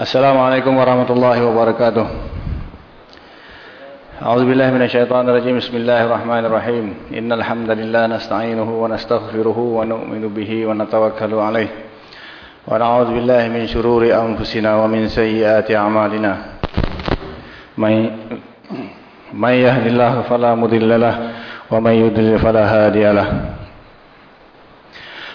السلام عليكم ورحمة الله وبركاته أعوذ بالله من الشيطان الرجيم بسم الله الرحمن الرحيم إن الحمد لله نستعينه ونستغفره ونؤمن به ونتوكل عليه ونعوذ بالله من شرور أنفسنا ومن سيئات أعمالنا من من يهد الله فلا مضل له ومن يضلل فلا هادي له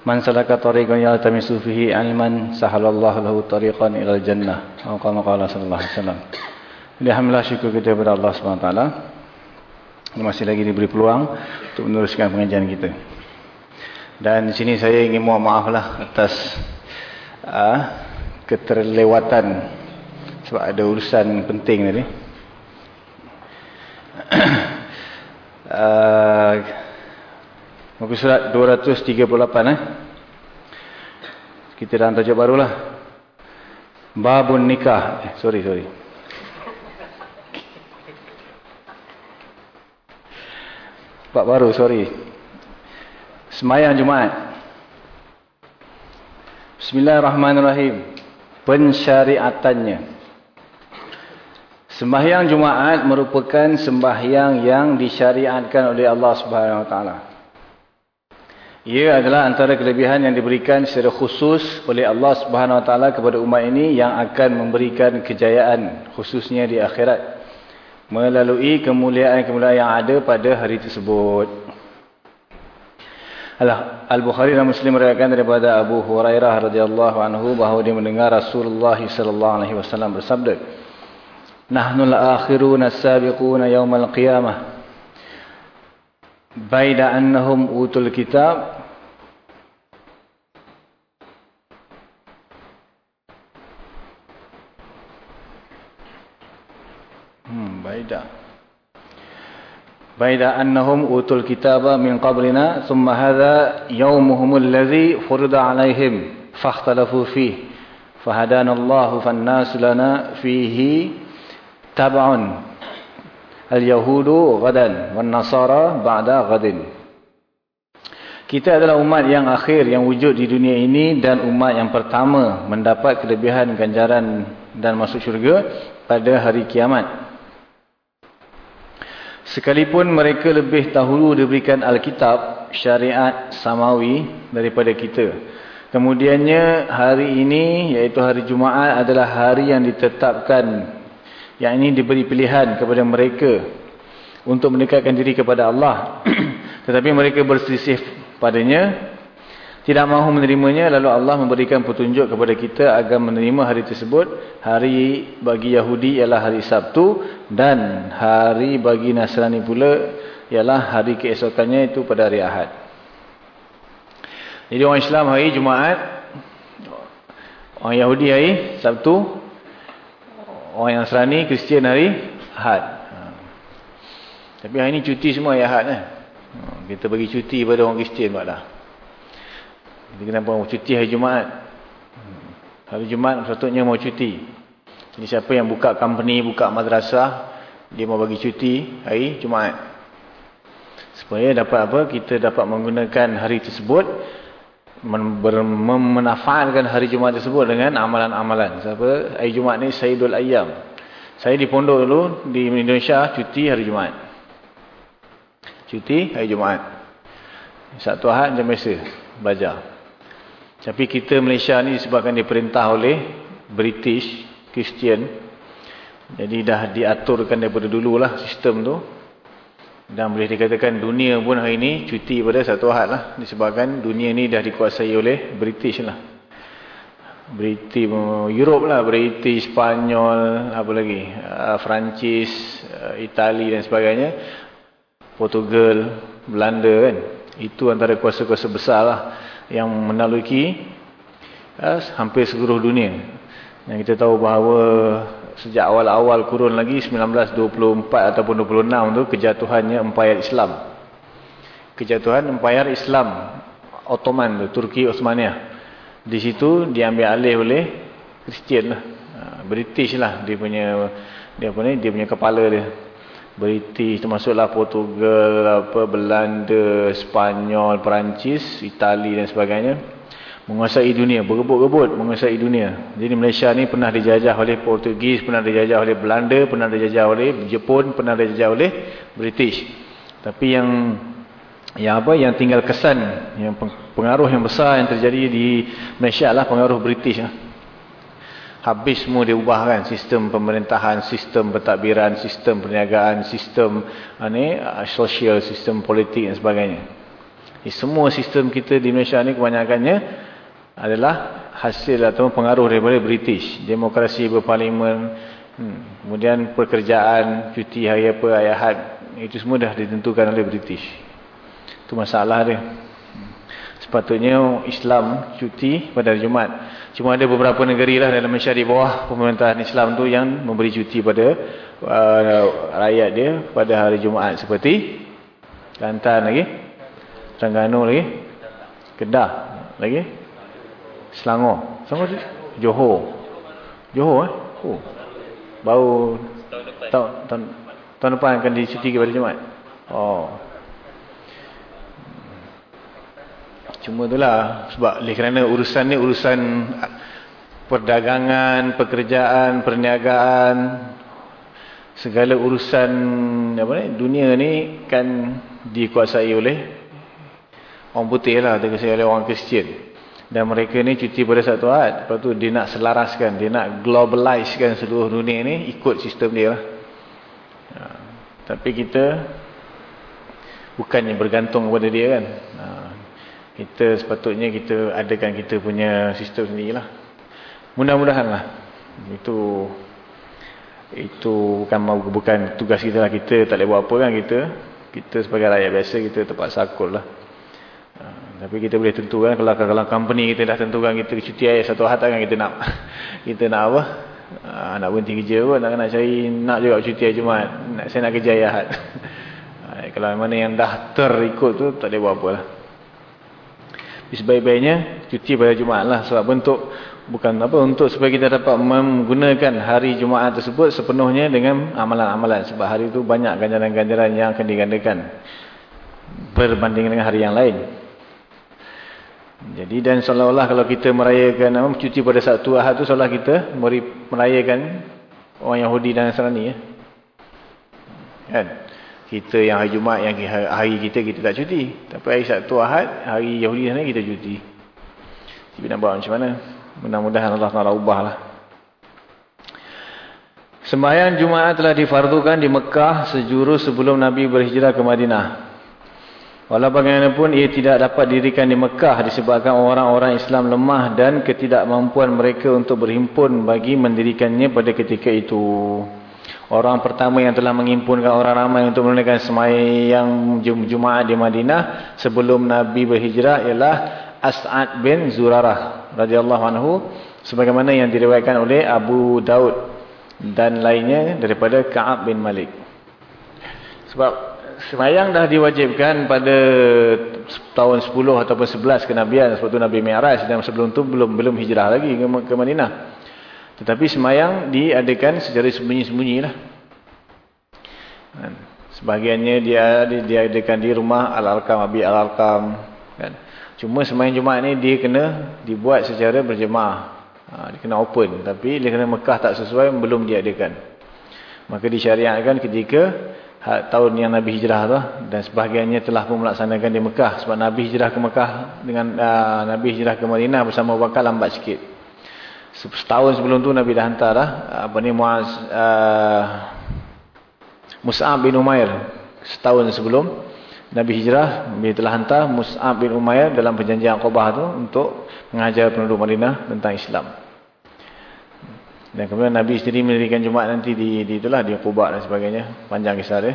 Man salaka tariqan yaltamisu fihi ilman sahalallahu lahu tariqan ila jannah. Atau kama qala sallallahu alaihi wasallam. Alhamdulillah syukur kita kepada Allah Subhanahu wa taala. Masih lagi diberi peluang untuk meneruskan pengajian kita. Dan di sini saya ingin mohon maaflah atas uh, keterlewatan sebab ada urusan penting tadi. uh, Muka surat 238 eh. Kita dah tajuk barulah. Babun nikah. Eh, sorry, sorry. Bab baru, sorry. Semayang Jumaat. Bismillahirrahmanirrahim. Pensyariatannya. Sembahyang Jumaat merupakan sembahyang yang disyariatkan oleh Allah Subhanahu Wa Taala. Ia adalah antara kelebihan yang diberikan secara khusus oleh Allah Subhanahu Wa Taala kepada umat ini yang akan memberikan kejayaan khususnya di akhirat melalui kemuliaan-kemuliaan yang ada pada hari tersebut. Al-Bukhari dan Muslim meriwayatkan daripada Abu Hurairah radhiyallahu anhu bahawa dia mendengar Rasulullah sallallahu alaihi wasallam bersabda, "Nahnu al-akhiruna as-sabiquna yawm al-qiyamah." Baida annahum utul kitab Baida Baida annahum utul kitaba min qablina thumma hadha yawmuhum alladhi furida alaihim fakhtalafu fihi fahadana Allahu fan-nas lana fihi tab'un Al-Yahudu gadan wan Nasara ba'da gadin. Kita adalah umat yang akhir yang wujud di dunia ini dan umat yang pertama mendapat kelebihan ganjaran dan masuk syurga pada hari kiamat. Sekalipun mereka lebih dahulu diberikan Alkitab, syariat samawi daripada kita. Kemudiannya hari ini iaitu hari Jumaat adalah hari yang ditetapkan yang ini diberi pilihan kepada mereka untuk mendekatkan diri kepada Allah. Tetapi mereka berselisih padanya, tidak mahu menerimanya, lalu Allah memberikan petunjuk kepada kita agar menerima hari tersebut. Hari bagi Yahudi ialah hari Sabtu dan hari bagi Nasrani pula ialah hari keesokannya itu pada hari Ahad. Jadi orang Islam hari Jumaat, orang Yahudi hari Sabtu, Orang Nasrani, Kristian hari Ahad. Ha. Tapi hari ini cuti semua hari Ahad. Eh? Kita bagi cuti pada orang Kristian buat dah. Jadi kenapa orang cuti hari Jumaat? Hari Jumaat sepatutnya mau cuti. Jadi siapa yang buka company, buka madrasah, dia mau bagi cuti hari Jumaat. Supaya dapat apa? Kita dapat menggunakan hari tersebut memanfaatkan hari Jumaat tersebut dengan amalan-amalan. Siapa? Hari Jumaat ni Sayyidul Ayyam. Saya di pondok dulu di Indonesia cuti hari Jumaat. Cuti hari Jumaat. Satu Ahad macam biasa belajar. Tapi kita Malaysia ni sebabkan diperintah oleh British Christian. Jadi dah diaturkan daripada dululah sistem tu. Dan boleh dikatakan dunia pun hari ini cuti pada satu ahad lah. Disebabkan dunia ni dah dikuasai oleh British lah. British, Europe lah. British, Spanyol, apa lagi. Perancis, uh, Itali dan sebagainya. Portugal, Belanda kan. Itu antara kuasa-kuasa besar lah. Yang menaluki uh, hampir seluruh dunia. Dan kita tahu bahawa sejak awal-awal kurun lagi 1924 ataupun 26 tu kejatuhannya empayar Islam. Kejatuhan empayar Islam Ottoman tu, Turki Osmania. Di situ diambil alih oleh Kristian lah. Ha, British lah dia punya dia ni dia punya kepala dia. British termasuklah Portugal, apa Belanda, Spanyol, Perancis, Itali dan sebagainya menguasai dunia, berebut-rebut menguasai dunia. Jadi Malaysia ni pernah dijajah oleh Portugis, pernah dijajah oleh Belanda, pernah dijajah oleh Jepun, pernah dijajah oleh British. Tapi yang yang apa yang tinggal kesan, yang pengaruh yang besar yang terjadi di Malaysia adalah pengaruh British lah. Habis semua dia ubah kan sistem pemerintahan, sistem pentadbiran, sistem perniagaan, sistem ni sosial, sistem politik dan sebagainya. Jadi, semua sistem kita di Malaysia ni kebanyakannya adalah hasil atau pengaruh daripada British. Demokrasi berparlimen, hmm, kemudian pekerjaan, cuti hari apa, ayah itu semua dah ditentukan oleh British. Itu masalah dia. Sepatutnya Islam cuti pada hari Jumaat. Cuma ada beberapa negeri lah dalam Malaysia di bawah pemerintahan Islam tu yang memberi cuti pada uh, rakyat dia pada hari Jumaat. Seperti Kelantan lagi, Terengganu lagi, Kedah lagi, Selangor. Selangor? Johor. Johor eh? Oh. Baru tahun, tahun, tahun depan akan dicuti pada Jumaat. Oh. Cuma itulah sebab oleh kerana urusan ni urusan perdagangan, pekerjaan, perniagaan, segala urusan apa ni dunia ni kan dikuasai oleh orang putih lah, dikuasai oleh orang Kristian. Dan mereka ni cuti pada satu Ahad. Lepas tu dia nak selaraskan, dia nak globalizekan seluruh dunia ni ikut sistem dia lah. Ha. Tapi kita bukannya bergantung kepada dia kan. Ha. Kita sepatutnya kita adakan kita punya sistem sendiri lah. Mudah-mudahan lah. Itu itu bukan bukan tugas kita lah. Kita tak boleh buat apa kan kita. Kita sebagai rakyat biasa kita terpaksa akul lah. Tapi kita boleh tentukan kalau kalau company kita dah tentukan kita cuti ayat satu hari kan kita nak kita nak apa? Uh, nak berhenti kerja pun nak nak cari nak juga cuti hari Jumaat. Nak saya nak kerja ayat. uh, kalau mana yang dah terikut tu tak boleh buat apa lah. Sebaik-baiknya cuti pada Jumaat lah sebab bentuk bukan apa untuk supaya kita dapat menggunakan hari Jumaat tersebut sepenuhnya dengan amalan-amalan sebab hari itu banyak ganjaran-ganjaran yang akan digandakan berbanding dengan hari yang lain. Jadi dan seolah-olah kalau kita merayakan apa cuti pada Sabtu Ahad tu seolah kita merayakan orang Yahudi dan Nasrani ya. Kan? Kita yang hari Jumaat yang hari kita kita tak cuti. Tapi hari Sabtu Ahad hari Yahudi sana kita cuti. Tapi nak buat macam mana? Mudah-mudahan Allah Taala ubahlah. Sembahyang Jumaat telah difardukan di Mekah sejurus sebelum Nabi berhijrah ke Madinah. Walau bagaimanapun ia tidak dapat dirikan di Mekah disebabkan orang-orang Islam lemah dan ketidakmampuan mereka untuk berhimpun bagi mendirikannya pada ketika itu. Orang pertama yang telah menghimpunkan orang ramai untuk menunaikan semayang Jumaat di Madinah sebelum Nabi berhijrah ialah As'ad bin Zurarah radhiyallahu anhu sebagaimana yang diriwayatkan oleh Abu Daud dan lainnya daripada Ka'ab bin Malik. Sebab semayang dah diwajibkan pada tahun 10 ataupun 11 kenabian sebab tu Nabi Mi'raj dan sebelum tu belum belum hijrah lagi ke, ke Madinah. Tetapi semayang diadakan secara sembunyi-sembunyi lah. Kan? Sebahagiannya dia diadakan di rumah Al-Alqam, Abi Al-Alqam. Kan? Cuma semayang Jumaat ni dia kena dibuat secara berjemaah. Ha, dia kena open. Tapi dia kena Mekah tak sesuai, belum diadakan. Maka disyariatkan ketika tahun yang Nabi hijrah tu dan sebahagiannya telah pun melaksanakan di Mekah sebab Nabi hijrah ke Mekah dengan uh, Nabi hijrah ke Madinah bersama Abu Bakar lambat sikit. Setahun sebelum tu Nabi dah hantar dah apa ni Muaz uh, Mus'ab bin Umair setahun sebelum Nabi hijrah Nabi telah hantar Mus'ab bin Umair dalam perjanjian Aqabah tu untuk mengajar penduduk Madinah tentang Islam. Dan kemudian Nabi sendiri mendirikan Jumaat nanti di, di itulah di Quba dan sebagainya. Panjang kisah dia.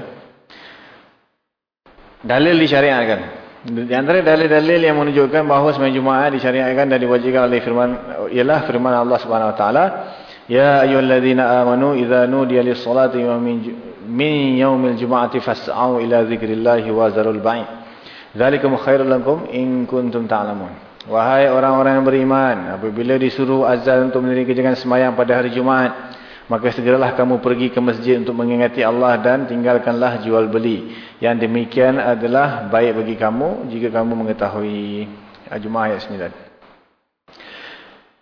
Dalil disyariatkan. Di antara dalil-dalil yang menunjukkan bahawa semayang Jumaat disyariatkan dan diwajibkan oleh firman ialah firman Allah Subhanahu Wa Taala, "Ya ayyuhallazina amanu idza nudiya lis-salati min min yaumil jumu'ati fas'au ila zikrillahi wa zarul bai". Zalikum khairul lakum in kuntum ta'lamun. Wahai orang-orang yang beriman, apabila disuruh azan untuk mendirikan semayang pada hari Jumaat, maka segeralah kamu pergi ke masjid untuk mengingati Allah dan tinggalkanlah jual beli. Yang demikian adalah baik bagi kamu jika kamu mengetahui Jumaat ayat 9.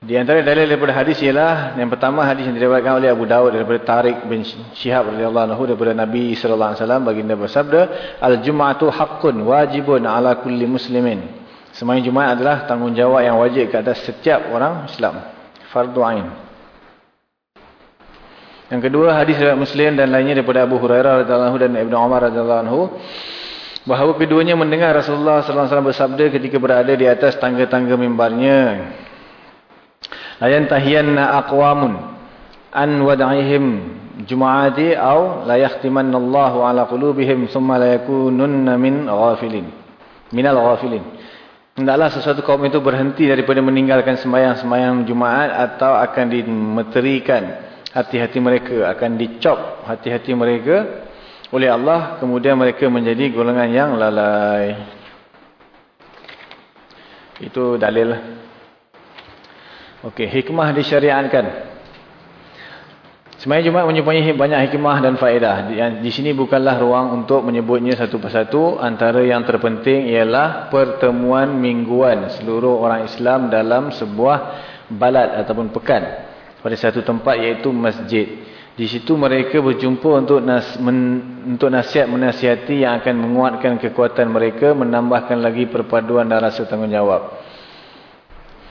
Di antara dalil daripada hadis ialah yang pertama hadis yang diriwayatkan oleh Abu Dawud daripada Tariq bin Syihab radhiyallahu anhu daripada Nabi sallallahu alaihi wasallam baginda bersabda al-jum'atu haqqun wajibun ala kulli muslimin. Sembahyang Jumaat adalah tanggungjawab yang wajib ke atas setiap orang Islam. Fardu ain. Yang kedua hadis riwayat Muslim dan lainnya daripada Abu Hurairah radhiyallahu dan Ibnu Umar radhiyallahu anhu bahawa keduanya mendengar Rasulullah sallallahu alaihi wasallam bersabda ketika berada di atas tangga-tangga mimbarnya la yantahiyanna aqwamun an wad'ihim jumu'ati aw la yahtimanna Allahu ala qulubihim thumma la yakununna min ghafilin. Minal ghafilin. Hendaklah sesuatu kaum itu berhenti daripada meninggalkan sembahyang-sembahyang Jumaat atau akan dimeterikan hati-hati mereka akan dicop hati-hati mereka oleh Allah kemudian mereka menjadi golongan yang lalai itu dalil Okey, hikmah disyariatkan. Semaya Jumaat menyebutnya banyak hikmah dan faedah. Di sini bukanlah ruang untuk menyebutnya satu persatu. Antara yang terpenting ialah pertemuan mingguan seluruh orang Islam dalam sebuah balad ataupun pekan. Pada satu tempat iaitu masjid. Di situ mereka berjumpa untuk nas, men, untuk nasihat menasihati yang akan menguatkan kekuatan mereka. Menambahkan lagi perpaduan dan rasa tanggungjawab.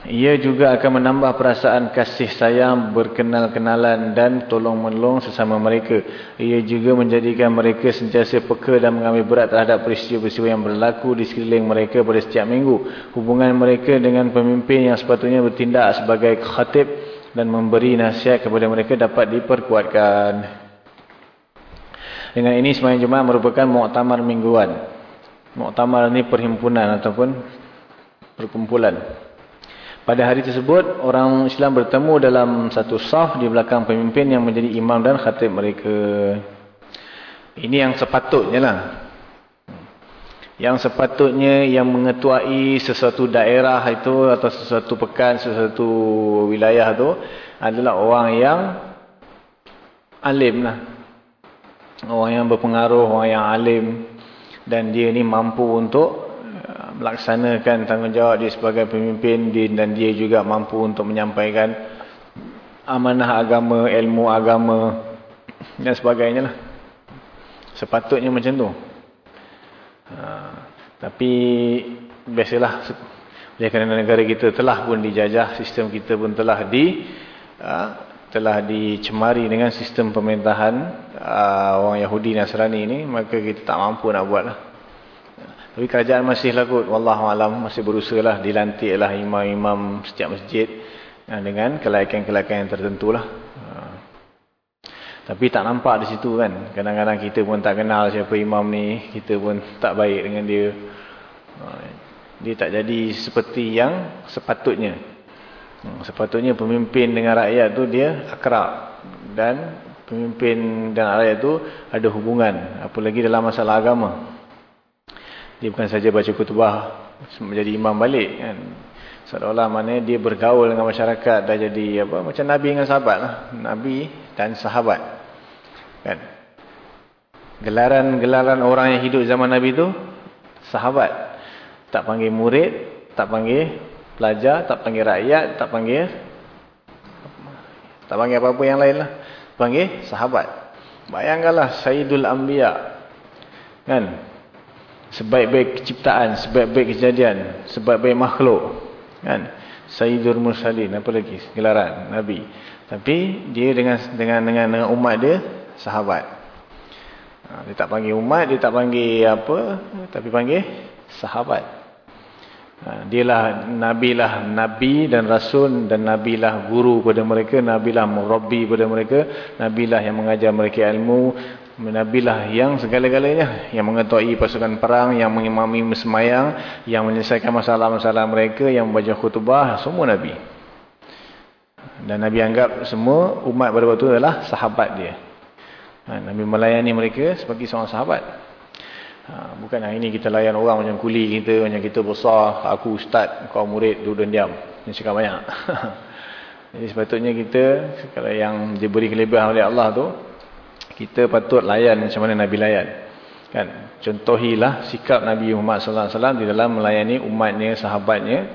Ia juga akan menambah perasaan kasih sayang, berkenal-kenalan dan tolong-menolong sesama mereka. Ia juga menjadikan mereka sentiasa peka dan mengambil berat terhadap peristiwa-peristiwa yang berlaku di sekeliling mereka pada setiap minggu. Hubungan mereka dengan pemimpin yang sepatutnya bertindak sebagai khatib dan memberi nasihat kepada mereka dapat diperkuatkan. Dengan ini semuanya Jumaat merupakan muktamar mingguan. Muktamar ini perhimpunan ataupun perkumpulan. Pada hari tersebut, orang Islam bertemu dalam satu saf di belakang pemimpin yang menjadi imam dan khatib mereka. Ini yang sepatutnya lah. Yang sepatutnya yang mengetuai sesuatu daerah itu atau sesuatu pekan, sesuatu wilayah itu adalah orang yang alim lah. Orang yang berpengaruh, orang yang alim. Dan dia ni mampu untuk melaksanakan tanggungjawab dia sebagai pemimpin dan dia juga mampu untuk menyampaikan amanah agama, ilmu agama dan sebagainya lah. Sepatutnya macam tu. Ha, tapi biasalah oleh kerana negara kita telah pun dijajah, sistem kita pun telah di ha, telah dicemari dengan sistem pemerintahan uh, orang Yahudi Nasrani ini, maka kita tak mampu nak buat lah. Tapi kerajaan masih lagut. Wallahualam masih berusaha lah. Dilantiklah imam-imam setiap masjid. Dengan kelaikan-kelaikan yang tertentu lah. Tapi tak nampak di situ kan. Kadang-kadang kita pun tak kenal siapa imam ni. Kita pun tak baik dengan dia. Ha. Dia tak jadi seperti yang sepatutnya. Ha. Sepatutnya pemimpin dengan rakyat tu dia akrab. Dan pemimpin dan rakyat tu ada hubungan. Apalagi dalam masalah agama. Dia bukan saja baca kutubah menjadi imam balik kan. Seolah-olah mana dia bergaul dengan masyarakat dah jadi apa macam nabi dengan sahabat lah. Nabi dan sahabat. Kan? Gelaran-gelaran orang yang hidup zaman nabi tu sahabat. Tak panggil murid, tak panggil pelajar, tak panggil rakyat, tak panggil tak panggil apa-apa yang lain lah. Panggil sahabat. Bayangkanlah Sayyidul Anbiya. Kan? sebaik-baik ciptaan, sebaik-baik kejadian, sebaik-baik makhluk. Kan? Sayyidul Mursalin, apa lagi? Gelaran Nabi. Tapi dia dengan dengan dengan, dengan umat dia sahabat. Ha, dia tak panggil umat, dia tak panggil apa, tapi panggil sahabat. Ha, dialah nabilah nabi dan rasul dan nabilah guru kepada mereka, nabilah murabbi kepada mereka, nabilah yang mengajar mereka ilmu, Nabilah yang segala-galanya yang mengetahui pasukan perang, yang mengimami semayang, yang menyelesaikan masalah-masalah mereka, yang membaca khutbah, semua Nabi. Dan Nabi anggap semua umat pada waktu itu adalah sahabat dia. Ha, Nabi melayani mereka sebagai seorang sahabat. Ha, bukan hari ini kita layan orang macam kuli kita, macam kita besar, aku ustaz, kau murid, duduk dan diam. Ini cakap banyak. Jadi sepatutnya kita, kalau yang diberi kelebihan oleh Allah tu, kita patut layan macam mana Nabi layan. Kan? Contohilah sikap Nabi Muhammad SAW di dalam melayani umatnya, sahabatnya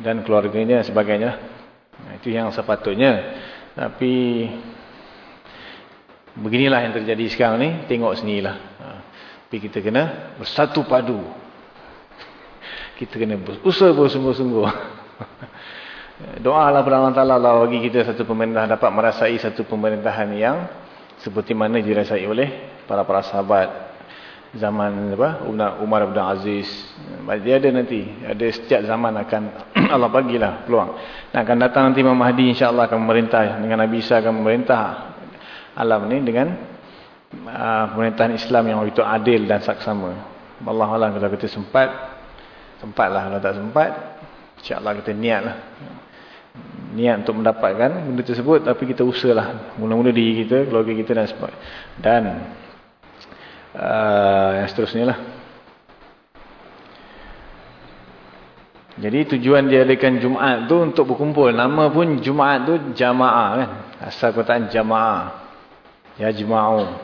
dan keluarganya sebagainya. Itu yang sepatutnya. Tapi beginilah yang terjadi sekarang ni, tengok sinilah. Ha. Tapi kita kena bersatu padu. Kita kena berusaha bersungguh-sungguh. Doalah kepada Allah Ta'ala Allah bagi kita satu pemerintah dapat merasai satu pemerintahan yang seperti mana dirasai oleh para-para sahabat zaman apa Umar bin Aziz. Dia ada nanti. Ada setiap zaman akan Allah bagilah peluang. Dan akan datang nanti Imam Mahdi insya-Allah akan memerintah. Dengan Nabi Isa akan memerintah alam ni dengan uh, pemerintahan Islam yang begitu adil dan saksama. Allah Allah kalau kita sempat sempatlah. Kalau tak sempat insya-Allah kita niatlah. Niat untuk mendapatkan benda tersebut tapi kita usahalah. Mula-mula diri kita keluarga kita dan sebagainya dan uh, yang seterusnya lah. Jadi tujuan dia adakan Jumaat tu untuk berkumpul. Nama pun Jumaat tu jamaah kan. Asal perkataan jamaah. Ya jema'u.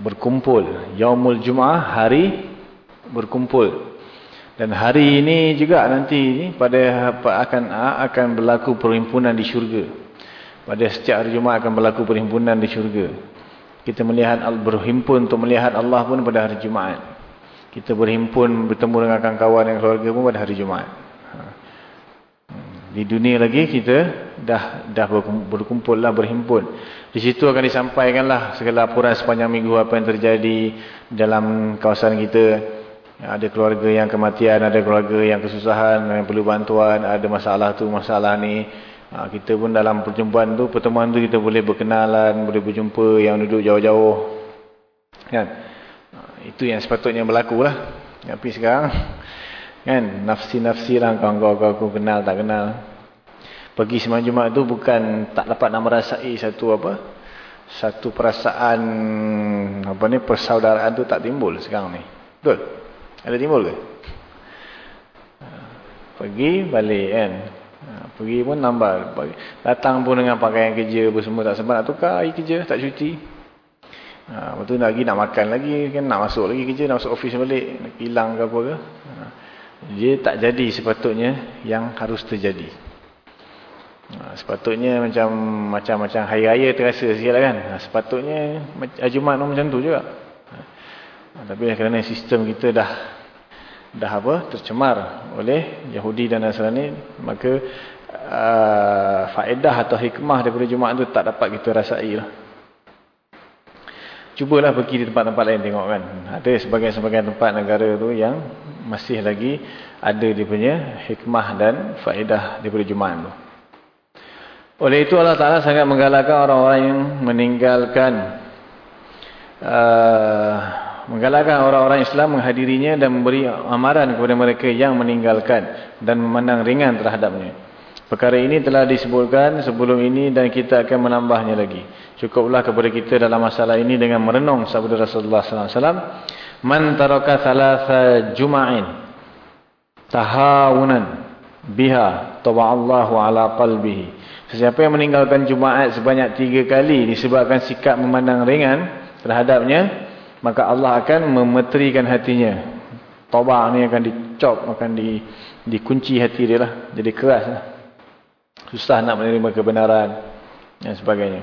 Berkumpul. Yaumul Jumaah hari berkumpul. Dan hari ini juga nanti ni pada akan akan berlaku perhimpunan di syurga. Pada setiap hari Jumaat akan berlaku perhimpunan di syurga. Kita melihat berhimpun untuk melihat Allah pun pada hari Jumaat. Kita berhimpun bertemu dengan kawan-kawan dan keluarga pun pada hari Jumaat. Ha. Di dunia lagi kita dah dah berkumpul lah berhimpun. Di situ akan disampaikanlah segala laporan sepanjang minggu apa yang terjadi dalam kawasan kita. Ada keluarga yang kematian, ada keluarga yang kesusahan, yang perlu bantuan, ada masalah tu, masalah ni. Ha, kita pun dalam perjumpaan tu, pertemuan tu kita boleh berkenalan, boleh berjumpa yang duduk jauh-jauh. Kan? Ha, itu yang sepatutnya berlaku lah. Tapi sekarang, kan? Nafsi-nafsi lah kawan-kawan aku kenal, tak kenal. Pergi semalam Jumat tu bukan tak dapat nak merasai satu apa? Satu perasaan, apa ni, persaudaraan tu tak timbul sekarang ni. Betul? Ada timbul ke? Ha, pergi, balik kan? Ha, pergi pun nambah. Datang pun dengan pakaian kerja pun semua tak sempat nak tukar hari kerja, tak cuti. Ha, lepas tu lagi nak makan lagi, kan nak masuk lagi kerja, nak masuk ofis balik, nak hilang ke apa ke. Ha, dia tak jadi sepatutnya yang harus terjadi. Ha, sepatutnya macam macam macam hari raya terasa sikit lah kan. Ha, sepatutnya Jumat macam tu juga. Ha, tapi kerana sistem kita dah dah apa tercemar oleh Yahudi dan Nasrani maka uh, faedah atau hikmah daripada Jumaat tu tak dapat kita rasai lah. Cubalah pergi di tempat-tempat lain tengok kan. Ada sebagian-sebagian tempat negara tu yang masih lagi ada dia punya hikmah dan faedah daripada Jumaat tu. Oleh itu Allah Ta'ala sangat menggalakkan orang-orang yang meninggalkan uh, menggalakkan orang-orang Islam menghadirinya dan memberi amaran kepada mereka yang meninggalkan dan memandang ringan terhadapnya. Perkara ini telah disebutkan sebelum ini dan kita akan menambahnya lagi. Cukuplah kepada kita dalam masalah ini dengan merenung sabda Rasulullah wasallam, "Man taraka thalatha juma'in tahawunan biha taba'allahu ala qalbihi." Sesiapa yang meninggalkan Jumaat sebanyak tiga kali disebabkan sikap memandang ringan terhadapnya, maka Allah akan memeterikan hatinya. Tobak ni akan dicop, akan di, dikunci hati dia lah. Jadi keras lah. Susah nak menerima kebenaran dan sebagainya.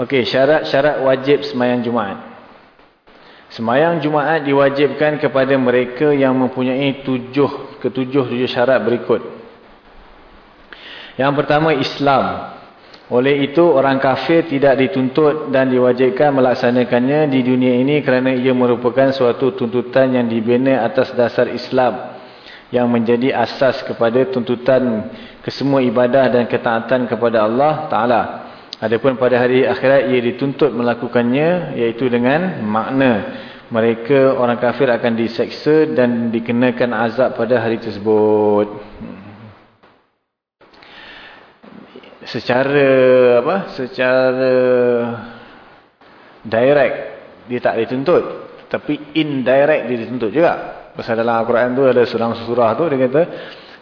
Okey, syarat-syarat wajib semayang Jumaat. Semayang Jumaat diwajibkan kepada mereka yang mempunyai tujuh, ketujuh tujuh syarat berikut. Yang pertama Islam. Oleh itu orang kafir tidak dituntut dan diwajibkan melaksanakannya di dunia ini kerana ia merupakan suatu tuntutan yang dibina atas dasar Islam yang menjadi asas kepada tuntutan kesemua ibadah dan ketaatan kepada Allah Ta'ala. Adapun pada hari akhirat ia dituntut melakukannya iaitu dengan makna mereka orang kafir akan diseksa dan dikenakan azab pada hari tersebut. Secara apa? Secara direct dia tak dituntut. Tapi indirect dia dituntut juga. Pasal dalam Al-Quran tu ada surah-surah tu dia kata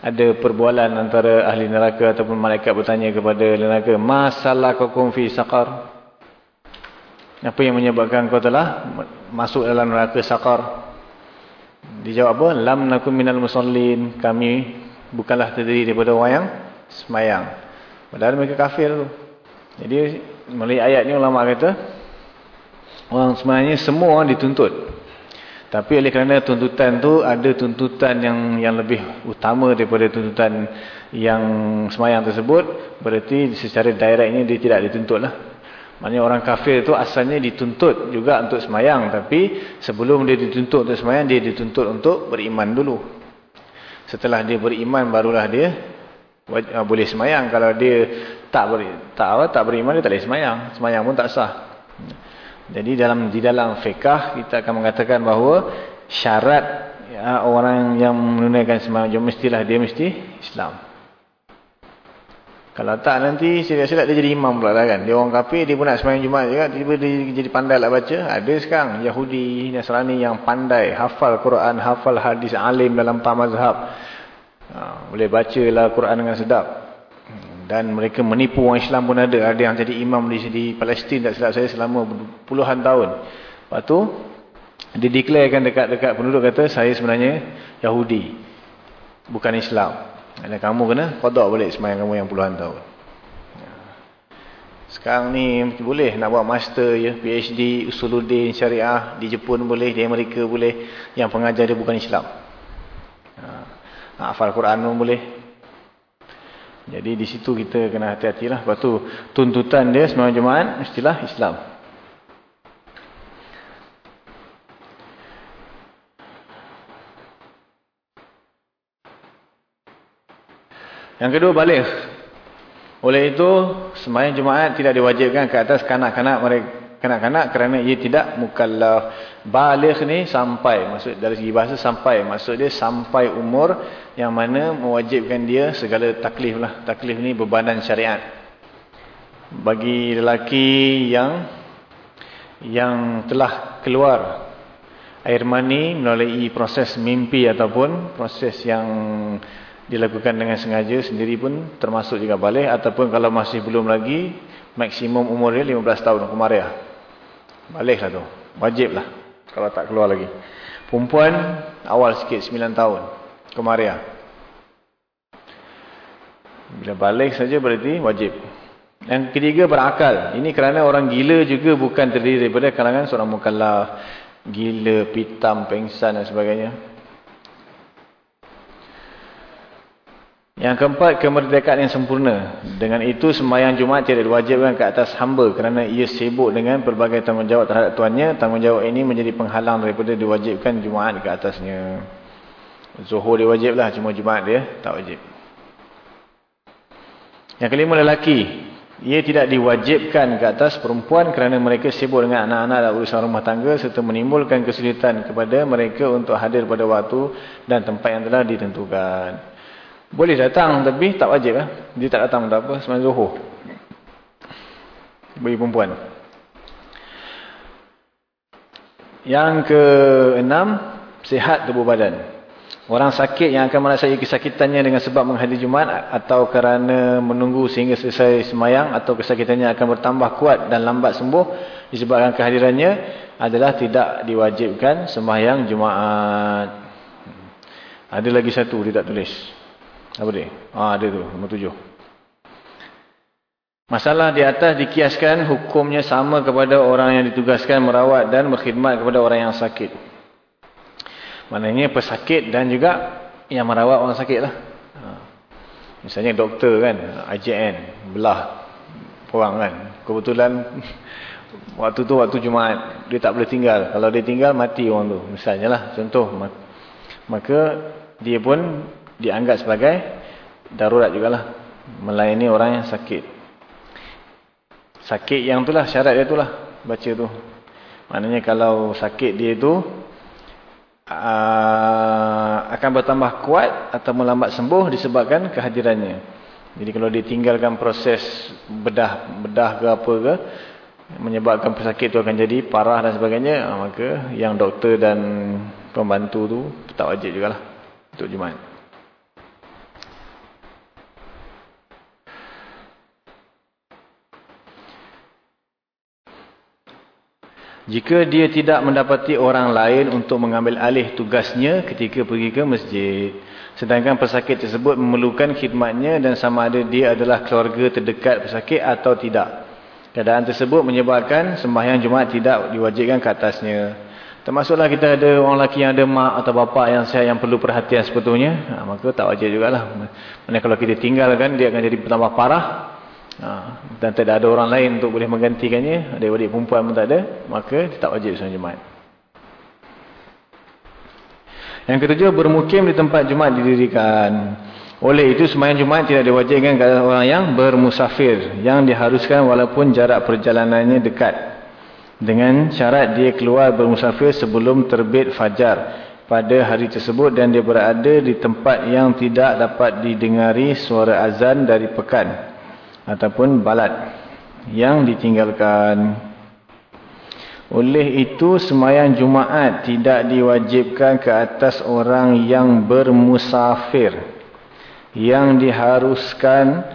ada perbualan antara ahli neraka ataupun malaikat bertanya kepada neraka masalah kaum fi saqar? Apa yang menyebabkan kau telah masuk dalam neraka saqar? Dijawab apa? Lam nakum minal musallin. Kami bukanlah terdiri daripada orang yang semayang padahal mereka kafir tu jadi melalui ayat ni ulama kata orang sebenarnya semua dituntut tapi oleh kerana tuntutan tu ada tuntutan yang yang lebih utama daripada tuntutan yang semayang tersebut, berarti secara direct ini dia tidak dituntut lah. Maksudnya orang kafir tu asalnya dituntut juga untuk semayang. Tapi sebelum dia dituntut untuk semayang, dia dituntut untuk beriman dulu. Setelah dia beriman, barulah dia boleh semayang. Kalau dia tak beri, tak apa, tak beriman, dia tak boleh semayang. Semayang pun tak sah. Jadi dalam di dalam fiqah kita akan mengatakan bahawa syarat ya, orang yang menunaikan sembahyang mestilah dia mesti Islam. Kalau tak nanti silap-silap dia jadi imam pula lah kan. Dia orang kafir dia pun nak sembahyang Jumaat juga tiba-tiba dia jadi pandai lah baca. Ada sekarang Yahudi Nasrani yang pandai hafal Quran, hafal hadis alim dalam empat mazhab. Ha, boleh baca lah Quran dengan sedap. Dan mereka menipu orang Islam pun ada. Ada yang jadi imam di, di Palestin tak silap saya selama puluhan tahun. Lepas tu dia declarekan dekat-dekat penduduk kata saya sebenarnya Yahudi bukan Islam. Dan kamu kena kodok balik semayang kamu yang puluhan tahun. Sekarang ni boleh nak buat master ya, PhD Usuluddin Syariah di Jepun boleh di Amerika boleh. Yang pengajar dia bukan Islam ha, hafal Quran pun boleh jadi di situ kita kena hati-hatilah. Lepas tu tuntutan dia semua jemaat mestilah Islam. Yang kedua balik. Oleh itu sembahyang jemaat tidak diwajibkan ke atas kanak-kanak mereka kanak-kanak kerana ia tidak mukallaf. Baligh ni sampai, maksud dari segi bahasa sampai, maksud dia sampai umur yang mana mewajibkan dia segala taklif lah. Taklif ni bebanan syariat. Bagi lelaki yang yang telah keluar air mani melalui proses mimpi ataupun proses yang dilakukan dengan sengaja sendiri pun termasuk juga balik ataupun kalau masih belum lagi maksimum umur dia 15 tahun kemariah. Baliklah tu. Wajiblah. Kalau tak keluar lagi. Perempuan awal sikit 9 tahun. Kemaria. Bila balik saja berarti wajib. Yang ketiga berakal. Ini kerana orang gila juga bukan terdiri daripada kalangan seorang mukallaf. Gila, pitam, pengsan dan sebagainya. Yang keempat, kemerdekaan yang sempurna. Dengan itu, sembahyang Jumaat tidak diwajibkan ke atas hamba kerana ia sibuk dengan pelbagai tanggungjawab terhadap tuannya. Tanggungjawab ini menjadi penghalang daripada diwajibkan Jumaat ke atasnya. Zuhur dia wajiblah, cuma Jumaat dia tak wajib. Yang kelima, lelaki. Ia tidak diwajibkan ke atas perempuan kerana mereka sibuk dengan anak-anak dan urusan rumah tangga serta menimbulkan kesulitan kepada mereka untuk hadir pada waktu dan tempat yang telah ditentukan. Boleh datang tapi tak wajib lah. Dia tak datang tak apa. Semain zuhur. Bagi perempuan. Yang ke enam. Sihat tubuh badan. Orang sakit yang akan merasai kesakitannya dengan sebab menghadiri Jumat atau kerana menunggu sehingga selesai semayang atau kesakitannya akan bertambah kuat dan lambat sembuh disebabkan kehadirannya adalah tidak diwajibkan semayang Jumaat. Ada lagi satu dia tak tulis. Apa dia? Ah, ada tu, nombor tujuh. Masalah di atas dikiaskan hukumnya sama kepada orang yang ditugaskan merawat dan berkhidmat kepada orang yang sakit. Maknanya pesakit dan juga yang merawat orang sakit lah. Ha. Misalnya doktor kan, IJN, belah orang kan. Kebetulan waktu tu waktu Jumaat, dia tak boleh tinggal. Kalau dia tinggal, mati orang tu. Misalnya lah, contoh. Maka dia pun dianggap sebagai darurat jugalah melayani orang yang sakit. Sakit yang itulah syarat dia itulah baca tu. Maknanya kalau sakit dia itu aa, akan bertambah kuat atau melambat sembuh disebabkan kehadirannya. Jadi kalau dia tinggalkan proses bedah bedah ke apa ke menyebabkan pesakit tu akan jadi parah dan sebagainya, maka yang doktor dan pembantu tu tak wajib jugalah untuk Jumaat. Jika dia tidak mendapati orang lain untuk mengambil alih tugasnya ketika pergi ke masjid. Sedangkan pesakit tersebut memerlukan khidmatnya dan sama ada dia adalah keluarga terdekat pesakit atau tidak. Keadaan tersebut menyebabkan sembahyang Jumaat tidak diwajibkan ke atasnya. Termasuklah kita ada orang lelaki yang ada mak atau bapa yang saya yang perlu perhatian sebetulnya. Ha, maka tak wajib jugalah. Maksudnya kalau kita tinggalkan dia akan jadi bertambah parah. Ha, dan tidak ada orang lain untuk boleh menggantikannya, adik-adik perempuan pun tak ada, maka tak wajib sembahyang Jumaat. Yang ketujuh, bermukim di tempat Jumaat didirikan. Oleh itu, sembahyang Jumaat tidak diwajibkan kepada orang yang bermusafir, yang diharuskan walaupun jarak perjalanannya dekat. Dengan syarat dia keluar bermusafir sebelum terbit fajar pada hari tersebut dan dia berada di tempat yang tidak dapat didengari suara azan dari pekan ataupun balat yang ditinggalkan. Oleh itu semayang Jumaat tidak diwajibkan ke atas orang yang bermusafir yang diharuskan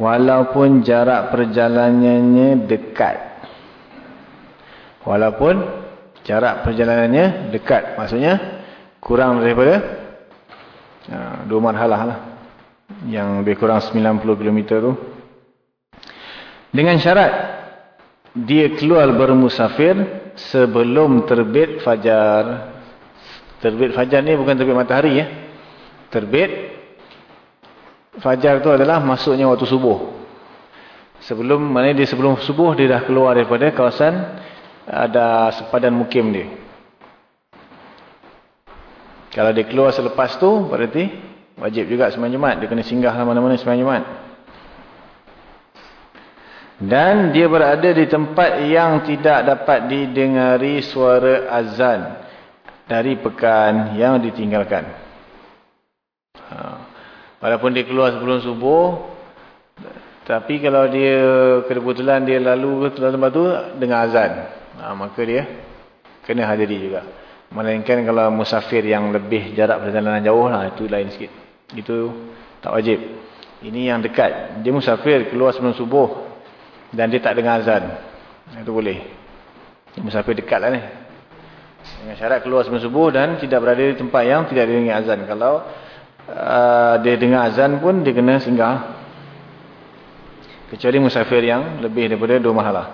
walaupun jarak perjalanannya dekat. Walaupun jarak perjalanannya dekat. Maksudnya kurang daripada ha, dua marhalah lah yang lebih kurang 90 km tu. Dengan syarat dia keluar bermusafir sebelum terbit fajar. Terbit fajar ni bukan terbit matahari ya. Terbit fajar tu adalah masuknya waktu subuh. Sebelum mana dia sebelum subuh dia dah keluar daripada kawasan ada sepadan mukim dia. Kalau dia keluar selepas tu berarti Wajib juga sembahyang Jumat. Dia kena singgah mana-mana sembahyang Jumat. Dan dia berada di tempat yang tidak dapat didengari suara azan dari pekan yang ditinggalkan. Ha. Walaupun dia keluar sebelum subuh, tapi kalau dia kebetulan dia lalu ke tempat tu dengan azan, ha, maka dia kena hadiri juga. Melainkan kalau musafir yang lebih jarak perjalanan jauh, lah, itu lain sikit. Itu tak wajib. Ini yang dekat. Dia musafir keluar sebelum subuh. Dan dia tak dengar azan. Itu boleh. Dia musafir dekat lah ni. Dengan syarat keluar sebelum subuh dan tidak berada di tempat yang tidak dengar azan. Kalau uh, dia dengar azan pun dia kena singgah. Kecuali musafir yang lebih daripada dua mahalah.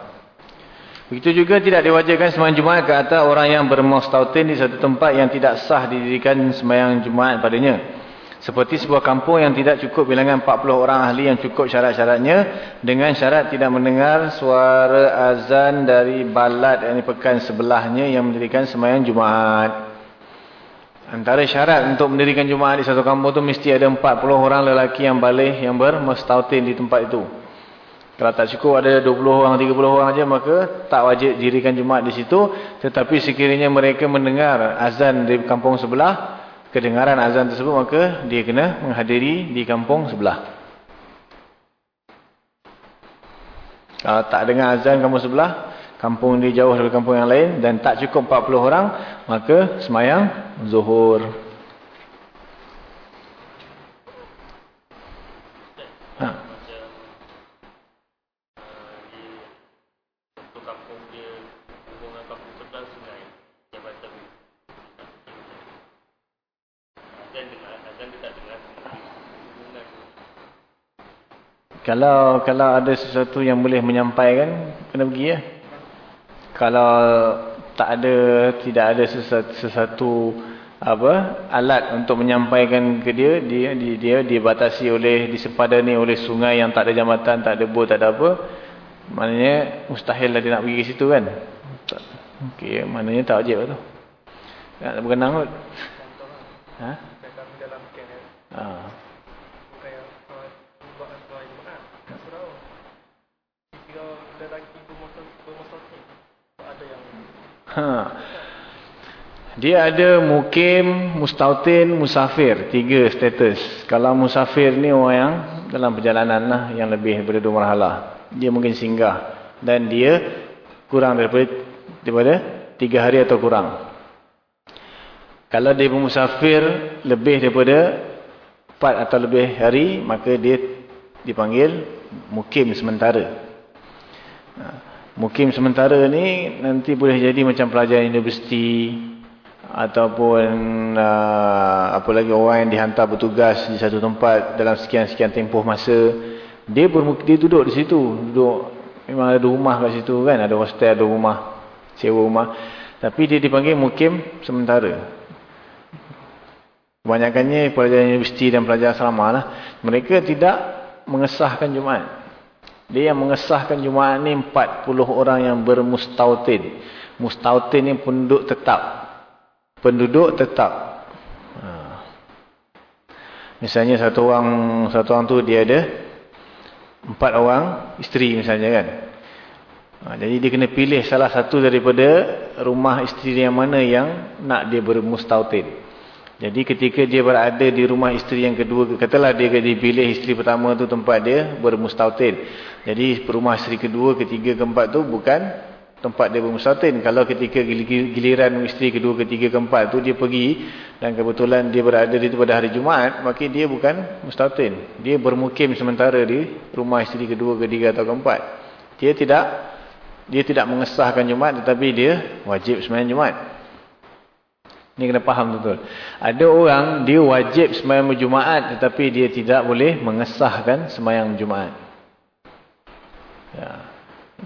Begitu juga tidak diwajibkan sembahyang Jumaat ke atas orang yang bermustautin di satu tempat yang tidak sah didirikan sembahyang Jumaat padanya. Seperti sebuah kampung yang tidak cukup bilangan 40 orang ahli yang cukup syarat-syaratnya. Dengan syarat tidak mendengar suara azan dari balat yang pekan sebelahnya yang mendirikan semayang Jumaat. Antara syarat untuk mendirikan Jumaat di satu kampung itu mesti ada 40 orang lelaki yang balik yang bermustautin di tempat itu. Kalau tak cukup ada 20 orang, 30 orang saja maka tak wajib dirikan Jumaat di situ. Tetapi sekiranya mereka mendengar azan di kampung sebelah, kedengaran azan tersebut maka dia kena menghadiri di kampung sebelah. Kalau tak dengar azan kampung sebelah, kampung dia jauh dari kampung yang lain dan tak cukup 40 orang, maka semayang zuhur. Kalau kalau ada sesuatu yang boleh menyampaikan, kena pergi ya. Kalau tak ada, tidak ada sesuatu, sesuatu apa alat untuk menyampaikan ke dia, dia dia dia dibatasi oleh disepadani oleh sungai yang tak ada jambatan, tak ada bot, tak ada apa. Maknanya mustahil lah dia nak pergi ke situ kan. Okey, maknanya tak wajib lah tu. Tak berenang kot. Ha. Ha. Dia ada mukim, mustautin, musafir. Tiga status. Kalau musafir ni orang yang dalam perjalanan lah. Yang lebih daripada dua marhalah. Dia mungkin singgah. Dan dia kurang daripada, daripada tiga hari atau kurang. Kalau dia bermusafir lebih daripada empat atau lebih hari. Maka dia dipanggil mukim sementara. Mukim sementara ni nanti boleh jadi macam pelajar universiti ataupun uh, apa lagi orang yang dihantar bertugas di satu tempat dalam sekian-sekian tempoh masa. Dia bermuk dia duduk di situ. Duduk memang ada rumah kat situ kan. Ada hostel ada rumah sewa rumah. Tapi dia dipanggil mukim sementara. Kebanyakannya pelajar universiti dan pelajar asrama lah. Mereka tidak mengesahkan Jumaat dia yang mengesahkan Jumaat ni 40 orang yang bermustautin mustautin ni penduduk tetap penduduk tetap. Ha. Misalnya satu orang satu orang tu dia ada empat orang isteri misalnya kan. Ha, jadi dia kena pilih salah satu daripada rumah isteri yang mana yang nak dia bermustautin. Jadi ketika dia berada di rumah isteri yang kedua, katalah dia dipilih isteri pertama tu tempat dia bermustautin. Jadi rumah isteri kedua, ketiga, keempat tu bukan tempat dia bermustatin. Kalau ketika giliran isteri kedua, ketiga, keempat tu dia pergi dan kebetulan dia berada di pada hari Jumaat, maka dia bukan mustatin. Dia bermukim sementara di rumah isteri kedua, ketiga atau keempat. Dia tidak dia tidak mengesahkan Jumaat tetapi dia wajib sembahyang Jumaat. Ini kena faham betul. Ada orang dia wajib sembahyang Jumaat tetapi dia tidak boleh mengesahkan sembahyang Jumaat. Ya.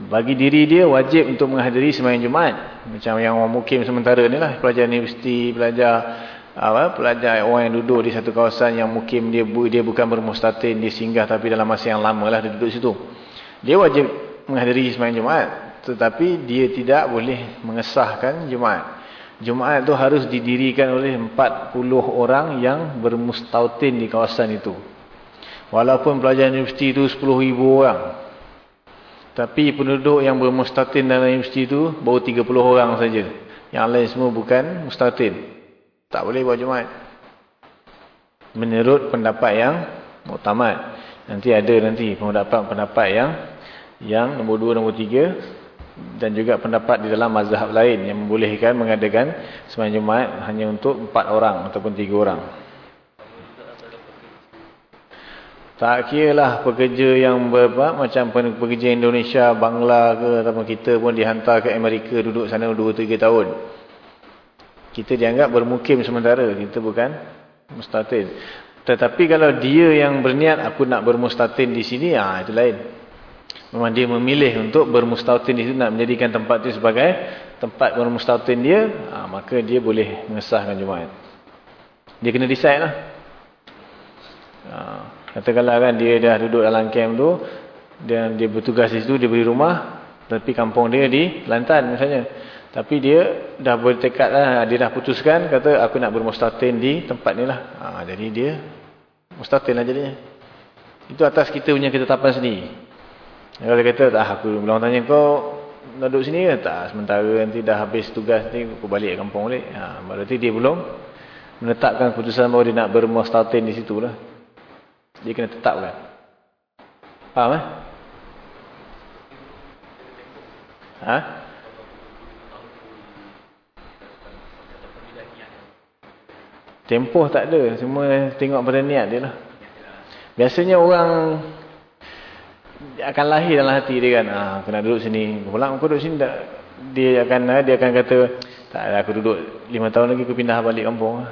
Bagi diri dia wajib untuk menghadiri sembahyang Jumaat. Macam yang orang mukim sementara ni lah. Pelajar universiti, pelajar apa, pelajar orang yang duduk di satu kawasan yang mukim dia dia bukan bermustatin, dia singgah tapi dalam masa yang lama lah dia duduk situ. Dia wajib menghadiri sembahyang Jumaat. Tetapi dia tidak boleh mengesahkan Jumaat. Jumaat tu harus didirikan oleh 40 orang yang bermustautin di kawasan itu. Walaupun pelajar universiti itu 10,000 orang. Tapi penduduk yang bermustatin dalam universiti itu baru 30 orang saja. Yang lain semua bukan mustatin. Tak boleh buat Jumaat. Menurut pendapat yang muktamad. Nanti ada nanti pendapat-pendapat yang yang nombor 2, nombor 3 dan juga pendapat di dalam mazhab lain yang membolehkan mengadakan sembahyang Jumaat hanya untuk 4 orang ataupun 3 orang. Tak kira lah pekerja yang berapa, macam pekerja Indonesia, Bangla ke ataupun kita pun dihantar ke Amerika duduk sana 2-3 tahun. Kita dianggap bermukim sementara, kita bukan mustatin. Tetapi kalau dia yang berniat aku nak bermustatin di sini, ah itu lain. Memang dia memilih untuk bermustatin di situ nak menjadikan tempat itu sebagai tempat bermustatin dia, ah, maka dia boleh mengesahkan Jumaat. Dia kena decide lah. Ah. Katakanlah kan dia dah duduk dalam camp tu dan dia bertugas di situ, dia beri rumah tapi kampung dia di Kelantan misalnya. Tapi dia dah bertekad lah, dia dah putuskan kata aku nak bermustatin di tempat ni lah. Ha, jadi dia mustatin lah jadinya. Itu atas kita punya ketetapan sendiri. Kalau dia kata tak aku belum tanya kau nak duduk sini ke? Tak, sementara nanti dah habis tugas ni aku balik kampung balik. Ha, berarti dia belum menetapkan keputusan bahawa dia nak bermustatin di situ lah. Dia kena tetapkan. Faham eh? Ha? Tempoh tak ada. Semua tengok pada niat dia lah. Biasanya orang akan lahir dalam hati dia kan. Ah, aku nak duduk sini. Pulang aku duduk sini tak. Dia akan dia akan kata, tak ada aku duduk lima tahun lagi aku pindah balik kampung.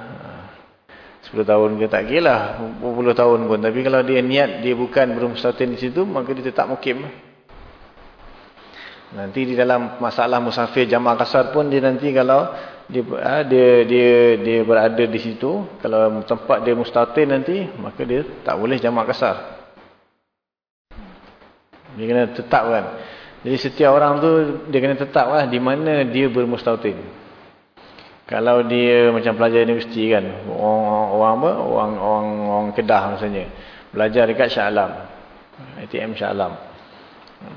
10 tahun ke tak kira lah. Berpuluh tahun pun. Tapi kalau dia niat dia bukan bermustatin di situ maka dia tetap mukim. Nanti di dalam masalah musafir jamaah kasar pun dia nanti kalau dia ha, dia dia, dia berada di situ kalau tempat dia mustatin nanti maka dia tak boleh jamaah kasar. Dia kena tetapkan jadi setiap orang tu dia kena tetap lah di mana dia bermustatin kalau dia macam pelajar universiti kan, orang, orang apa? Orang orang orang Kedah misalnya. Belajar dekat Shah Alam. ATM Shah Alam.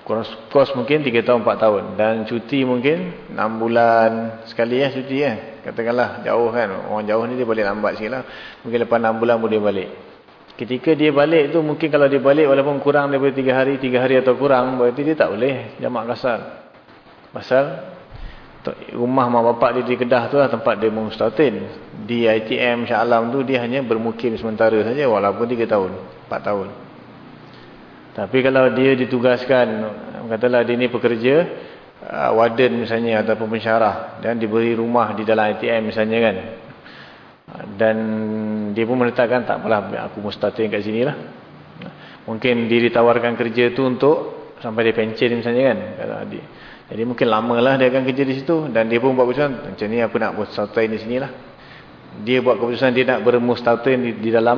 Kos mungkin 3 tahun 4 tahun dan cuti mungkin 6 bulan sekali ya cuti ya. Katakanlah jauh kan. Orang jauh ni dia balik lambat sikitlah. Mungkin lepas 6 bulan boleh balik. Ketika dia balik tu mungkin kalau dia balik walaupun kurang daripada 3 hari, 3 hari atau kurang berarti dia tak boleh jamak kasar. Pasal rumah mak bapak dia di Kedah tu lah tempat dia mustatin. Di ITM Shah Alam tu dia hanya bermukim sementara saja walaupun 3 tahun, 4 tahun. Tapi kalau dia ditugaskan, katalah dia ni pekerja uh, warden misalnya ataupun pensyarah dan diberi rumah di dalam ITM misalnya kan. Dan dia pun meletakkan tak apalah aku mustatin kat sini lah. Mungkin dia ditawarkan kerja tu untuk sampai dia pencen misalnya kan. Jadi mungkin lama lah dia akan kerja di situ dan dia pun buat keputusan macam ni aku nak mustatin di sini lah. Dia buat keputusan dia nak bermustatin di, di dalam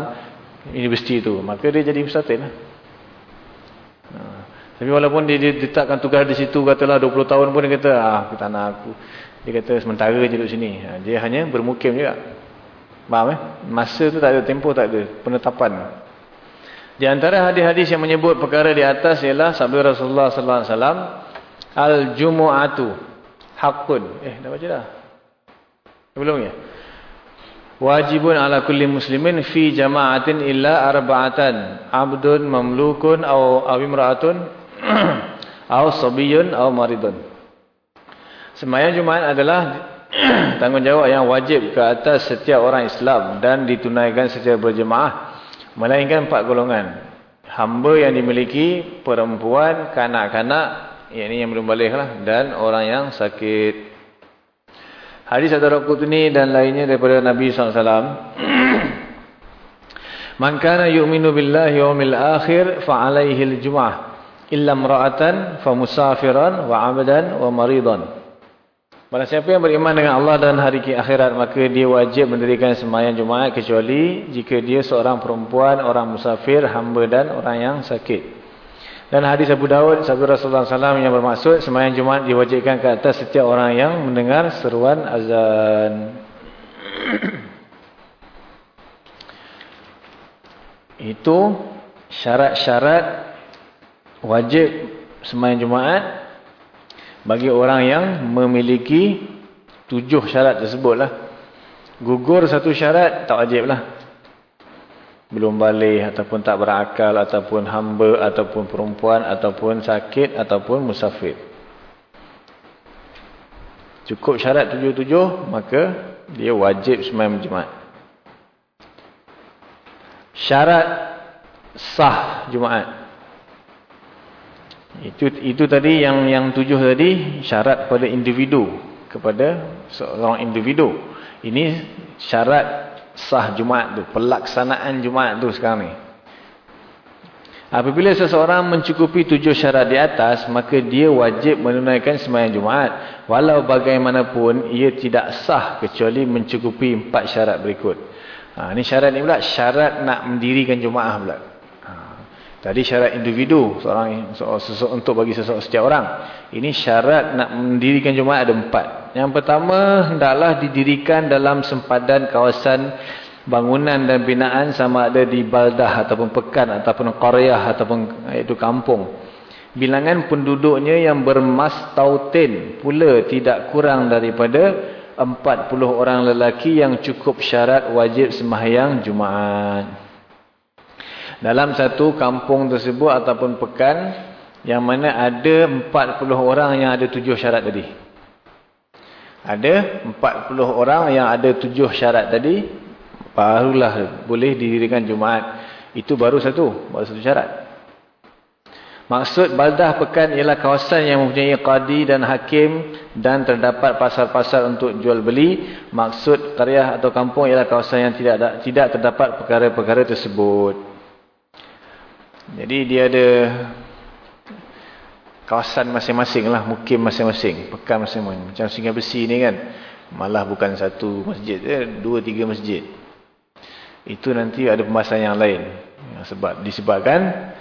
universiti tu. Maka dia jadi mustatin lah. Tapi walaupun dia, letakkan tugas di situ katalah 20 tahun pun dia kata ah kita nak aku. Dia kata sementara je duduk sini. Ha, dia hanya bermukim juga. Faham eh? Masa tu tak ada tempoh tak ada penetapan. Di antara hadis-hadis yang menyebut perkara di atas ialah sabda Rasulullah sallallahu alaihi wasallam al-jumu'atu haqqun. Eh dah baca dah. Belum ya? Wajibun ala kulli muslimin fi jama'atin illa arba'atan. Abdun mamlukun aw awimra'atun atau sabiyun atau maridun. Semayang Jumaat adalah tanggungjawab yang wajib ke atas setiap orang Islam dan ditunaikan secara berjemaah. Melainkan empat golongan. Hamba yang dimiliki, perempuan, kanak-kanak, yang ini yang belum balik lah, dan orang yang sakit. Hadis Adara Qutni dan lainnya daripada Nabi SAW. Man kana yu'minu billahi yawmil akhir fa'alaihi al-jum'ah illa mra'atan fa musafiran wa 'abdan wa maridan. Barang siapa yang beriman dengan Allah dan hari akhirat maka dia wajib mendirikan sembahyang Jumaat kecuali jika dia seorang perempuan, orang musafir, hamba dan orang yang sakit. Dan hadis Abu Dawud sabda Rasulullah SAW yang bermaksud sembahyang Jumaat diwajibkan ke atas setiap orang yang mendengar seruan azan. Itu syarat-syarat wajib semayang Jumaat bagi orang yang memiliki tujuh syarat tersebut lah. Gugur satu syarat, tak wajib lah. Belum balik, ataupun tak berakal, ataupun hamba, ataupun perempuan, ataupun sakit, ataupun musafir. Cukup syarat tujuh-tujuh, maka dia wajib semayang Jumaat. Syarat sah Jumaat. Itu itu tadi yang yang tujuh tadi syarat pada individu kepada seorang individu. Ini syarat sah Jumaat tu, pelaksanaan Jumaat tu sekarang ni. Apabila seseorang mencukupi tujuh syarat di atas, maka dia wajib menunaikan sembahyang Jumaat. Walau bagaimanapun, ia tidak sah kecuali mencukupi empat syarat berikut. Ha, ini syarat ni pula, syarat nak mendirikan Jumaat pula. Tadi syarat individu seorang seseorang untuk bagi seseorang setiap orang. Ini syarat nak mendirikan Jumaat ada empat. Yang pertama hendaklah didirikan dalam sempadan kawasan bangunan dan binaan sama ada di baldah ataupun pekan ataupun qaryah ataupun iaitu kampung. Bilangan penduduknya yang bermastautin pula tidak kurang daripada 40 orang lelaki yang cukup syarat wajib sembahyang Jumaat dalam satu kampung tersebut ataupun pekan yang mana ada 40 orang yang ada tujuh syarat tadi. Ada 40 orang yang ada tujuh syarat tadi barulah boleh didirikan Jumaat. Itu baru satu, baru satu syarat. Maksud baldah pekan ialah kawasan yang mempunyai qadi dan hakim dan terdapat pasar-pasar untuk jual beli. Maksud karyah atau kampung ialah kawasan yang tidak tidak terdapat perkara-perkara tersebut. Jadi dia ada kawasan masing-masing lah, mukim masing-masing, pekan masing-masing. Macam singgah besi ni kan, malah bukan satu masjid, eh, dua tiga masjid. Itu nanti ada pembahasan yang lain. Sebab disebabkan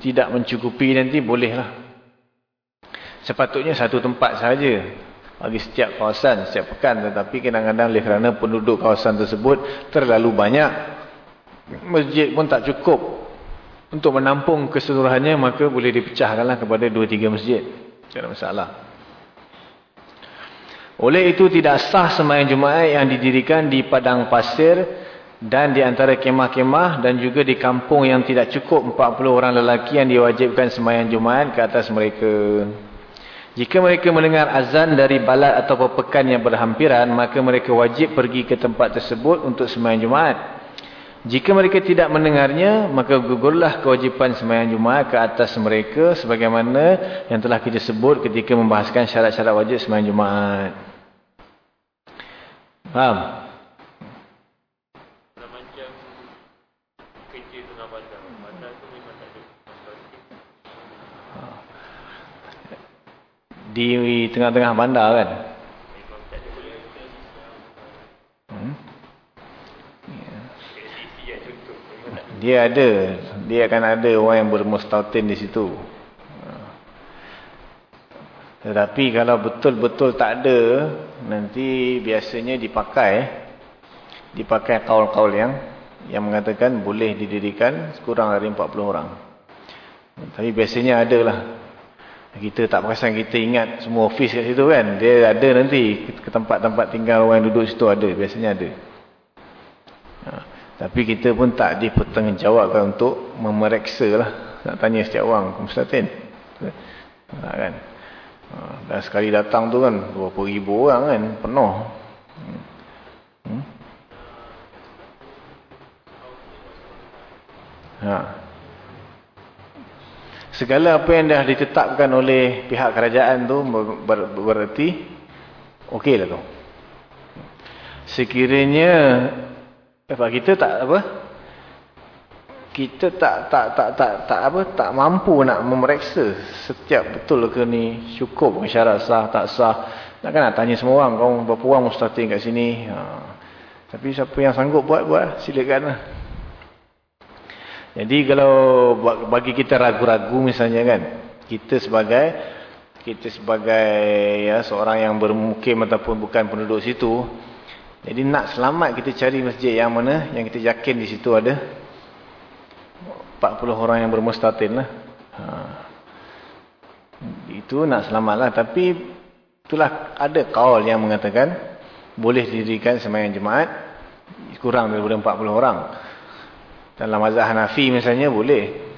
tidak mencukupi nanti bolehlah. Sepatutnya satu tempat saja bagi setiap kawasan, setiap pekan. Tetapi kadang-kadang oleh kerana penduduk kawasan tersebut terlalu banyak, masjid pun tak cukup untuk menampung keseluruhannya maka boleh dipecahkanlah kepada dua tiga masjid. Tak ada masalah. Oleh itu tidak sah sembahyang Jumaat yang didirikan di padang pasir dan di antara kemah-kemah dan juga di kampung yang tidak cukup 40 orang lelaki yang diwajibkan sembahyang Jumaat ke atas mereka. Jika mereka mendengar azan dari balat atau pepekan yang berhampiran, maka mereka wajib pergi ke tempat tersebut untuk sembahyang Jumaat. Jika mereka tidak mendengarnya, maka gugurlah kewajipan sembahyang Jumaat ke atas mereka sebagaimana yang telah kita sebut ketika membahaskan syarat-syarat wajib sembahyang Jumaat. Faham? di tengah-tengah bandar kan hmm? Dia ada dia akan ada orang yang bermustautin di situ tetapi kalau betul-betul tak ada nanti biasanya dipakai dipakai kaul-kaul yang yang mengatakan boleh didirikan kurang dari 40 orang tapi biasanya ada lah kita tak perasan kita ingat semua ofis kat situ kan. Dia ada nanti ke tempat-tempat tinggal orang yang duduk situ ada. Biasanya ada. Tapi kita pun tak dipertanggungjawabkan untuk memeriksa lah. Nak tanya setiap orang. Mustatin. Tak kan. Ha. Dan sekali datang tu kan. Berapa ribu orang kan. Penuh. Hmm. Ha segala apa yang dah ditetapkan oleh pihak kerajaan tu ber, ber, berarti okey lah tu sekiranya apa kita tak apa? Kita tak tak tak tak tak apa? Tak mampu nak memeriksa setiap betul ke ni. Cukup syarat sah tak sah. Nak tanya semua orang kau berapa orang mustahil kat sini? Ha. tapi siapa yang sanggup buat buat. Silakan lah. Jadi kalau bagi kita ragu-ragu misalnya kan, kita sebagai kita sebagai ya seorang yang bermukim ataupun bukan penduduk situ, jadi nak selamat kita cari masjid yang mana yang kita yakin di situ ada 40 orang yang bermustatin lah. Ha. Itu nak selamatlah tapi itulah ada kaul yang mengatakan boleh didirikan sembahyang jemaat kurang daripada 40 orang. Dalam mazhab Hanafi misalnya boleh.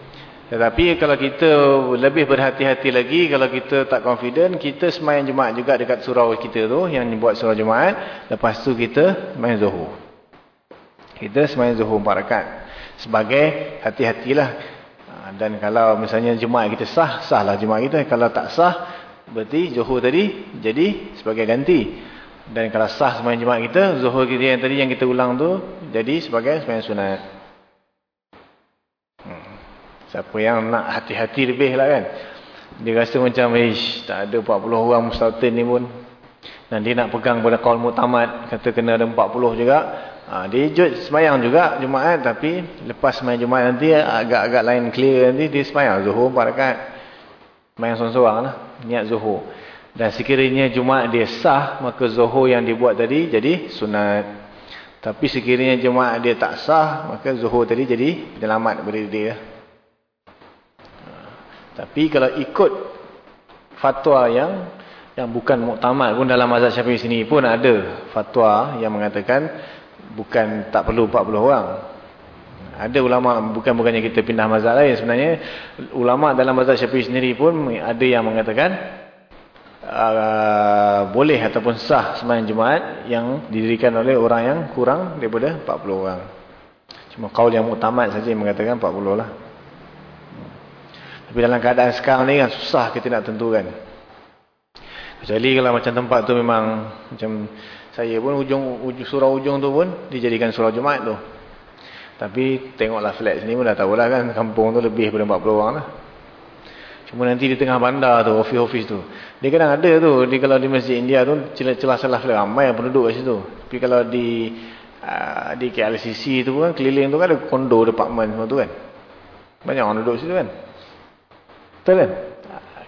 Tetapi kalau kita lebih berhati-hati lagi, kalau kita tak confident, kita semayang Jumaat juga dekat surau kita tu, yang buat surau Jumaat. Lepas tu kita semayang Zuhur. Kita semayang Zuhur empat rakat. Sebagai hati-hatilah. Ha, dan kalau misalnya Jumaat kita sah, sahlah Jumaat kita. Kalau tak sah, berarti Zuhur tadi jadi sebagai ganti. Dan kalau sah semayang Jumaat kita, Zuhur kita yang tadi yang kita ulang tu, jadi sebagai semayang sunat. Siapa yang nak hati-hati lebih lah kan. Dia rasa macam, ish, tak ada 40 orang mustautin ni pun. Dan dia nak pegang pada kaul mutamad, kata kena ada 40 juga. Ha, dia jut semayang juga Jumaat, tapi lepas semayang Jumaat nanti, agak-agak lain clear nanti, dia semayang Zuhur 4 rakat. Semayang seorang-seorang lah, niat Zuhur. Dan sekiranya Jumaat dia sah, maka Zuhur yang dibuat tadi jadi sunat. Tapi sekiranya Jumaat dia tak sah, maka Zuhur tadi jadi penyelamat daripada dia. Tapi kalau ikut fatwa yang yang bukan muktamad pun dalam mazhab Syafi'i sini pun ada fatwa yang mengatakan bukan tak perlu 40 orang. Ada ulama bukan bukannya kita pindah mazhab lain sebenarnya ulama dalam mazhab Syafi'i sendiri pun ada yang mengatakan uh, boleh ataupun sah sembahyang Jumaat yang didirikan oleh orang yang kurang daripada 40 orang. Cuma kaul yang muktamad saja yang mengatakan 40 lah. Tapi dalam keadaan sekarang ni kan susah kita nak tentukan. Kecuali kalau macam tempat tu memang macam saya pun ujung, ujung surau ujung tu pun dijadikan surau Jumaat tu. Tapi tengoklah flat sini pun dah tahulah kan kampung tu lebih daripada 40 orang lah. Cuma nanti di tengah bandar tu, ofis-ofis tu. Dia kadang ada tu, di, kalau di Masjid India tu celah-celah salah flat ramai yang penduduk kat situ. Tapi kalau di uh, di KLCC tu kan keliling tu kan ada kondo, department semua tu kan. Banyak orang duduk situ kan. Betul kan?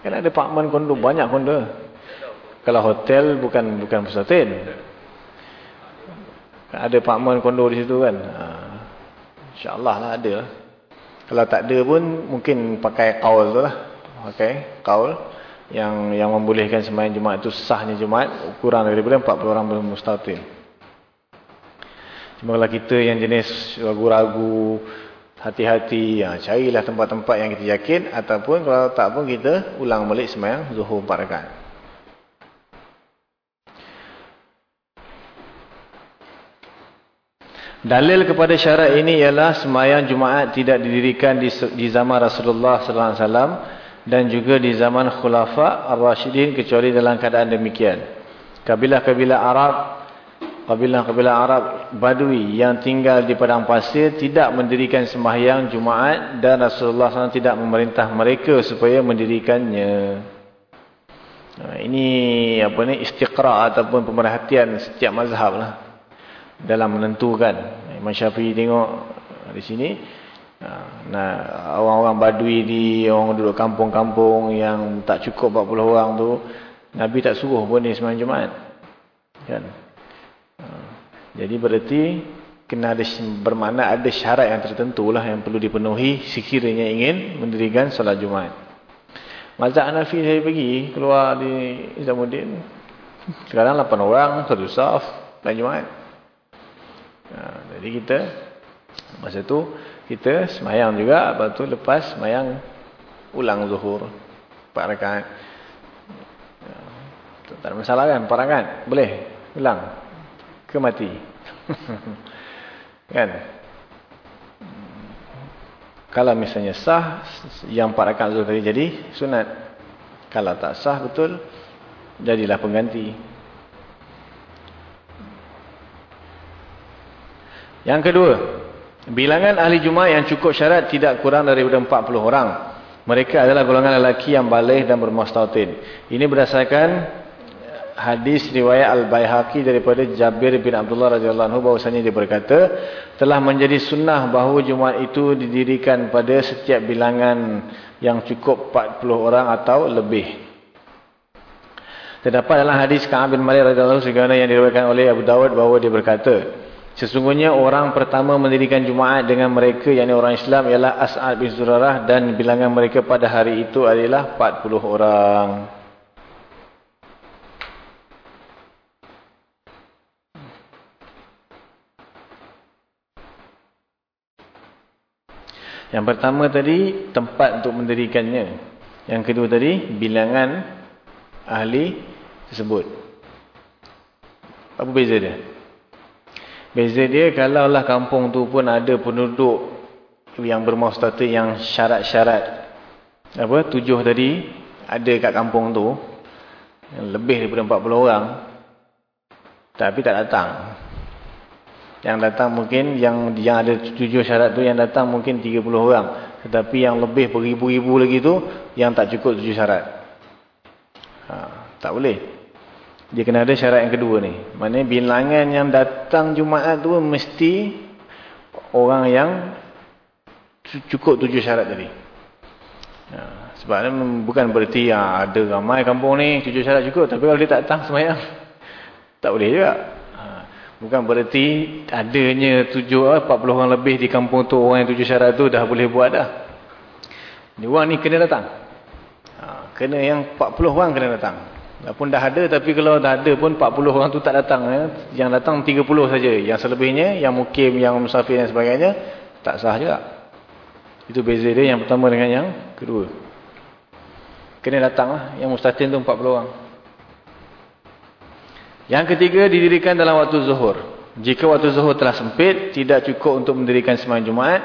Kan ada apartmen kondo, banyak kondo. Kalau hotel bukan bukan pusatin. Ada apartmen kondo di situ kan. Ha. InsyaAllah lah ada. Kalau tak ada pun mungkin pakai kaul tu lah. Pakai kaul yang yang membolehkan sembahyang Jumaat itu sahnya Jumaat kurang daripada 40 orang bermustatin. Cuma kalau kita yang jenis ragu-ragu, hati-hati, ya, carilah tempat-tempat yang kita yakin ataupun kalau tak pun kita ulang balik sembahyang zuhur 4 rakaat. Dalil kepada syarat ini ialah semayang Jumaat tidak didirikan di, di zaman Rasulullah sallallahu alaihi wasallam dan juga di zaman Khulafa Ar-Rashidin kecuali dalam keadaan demikian. Kabilah-kabilah Arab, kabilah-kabilah Arab Badui yang tinggal di padang pasir tidak mendirikan sembahyang Jumaat dan Rasulullah SAW tidak memerintah mereka supaya mendirikannya. ini apa ni istiqra ataupun pemerhatian setiap mazhab lah dalam menentukan. Imam Syafi'i tengok di sini nah orang-orang badui di orang duduk kampung-kampung yang tak cukup 40 orang tu Nabi tak suruh pun dia sembahyang Jumaat. Kan? Jadi berarti kena ada bermakna ada syarat yang tertentu lah yang perlu dipenuhi sekiranya ingin mendirikan solat Jumaat. Mazhab Hanafi saya pergi keluar di Islamuddin. Sekarang 8 orang satu saf dan Jumaat. Ha, jadi kita masa tu kita semayang juga lepas tu lepas semayang ulang zuhur 4 rakaat. Ya, tak ada masalah kan 4 rakaat? Boleh ulang ke mati. kan? Kalau misalnya sah yang 4 rakaat zuhur tadi jadi sunat. Kalau tak sah betul jadilah pengganti. Yang kedua, bilangan ahli Jumaat yang cukup syarat tidak kurang daripada 40 orang. Mereka adalah golongan lelaki yang balik dan bermustautin. Ini berdasarkan hadis riwayat Al-Bayhaqi daripada Jabir bin Abdullah radhiyallahu anhu bahwasanya dia berkata, telah menjadi sunnah bahawa Jumaat itu didirikan pada setiap bilangan yang cukup 40 orang atau lebih. Terdapat dalam hadis Ka'ab bin Malik radhiyallahu anhu yang diriwayatkan oleh Abu Dawud bahawa dia berkata, Sesungguhnya orang pertama mendirikan Jumaat dengan mereka yakni orang Islam ialah As'ad bin Zurarah dan bilangan mereka pada hari itu adalah 40 orang. Yang pertama tadi tempat untuk mendirikannya. Yang kedua tadi bilangan ahli tersebut. Apa beza dia? Beza dia kalau lah kampung tu pun ada penduduk yang bermustati yang syarat-syarat apa tujuh tadi ada kat kampung tu lebih daripada 40 orang tapi tak datang. Yang datang mungkin yang yang ada tujuh syarat tu yang datang mungkin 30 orang. Tetapi yang lebih beribu-ribu lagi tu yang tak cukup tujuh syarat. Ha, tak boleh. Dia kena ada syarat yang kedua ni. Maknanya bilangan yang datang Jumaat tu mesti orang yang cukup tujuh syarat tadi. Ya, sebab ni bukan berarti ya, ada ramai kampung ni tujuh syarat cukup. Tapi kalau dia tak datang semayang, tak boleh juga. Bukan berarti adanya tujuh, empat puluh orang lebih di kampung tu orang yang tujuh syarat tu dah boleh buat dah. Ni orang ni kena datang. Ha, kena yang empat puluh orang kena datang. Walaupun dah ada tapi kalau dah ada pun 40 orang tu tak datang ya. Yang datang 30 saja. Yang selebihnya yang mukim, yang musafir dan sebagainya tak sah juga. Itu beza dia yang pertama dengan yang kedua. Kena datanglah yang mustatin tu 40 orang. Yang ketiga didirikan dalam waktu zuhur. Jika waktu zuhur telah sempit, tidak cukup untuk mendirikan semayang Jumaat,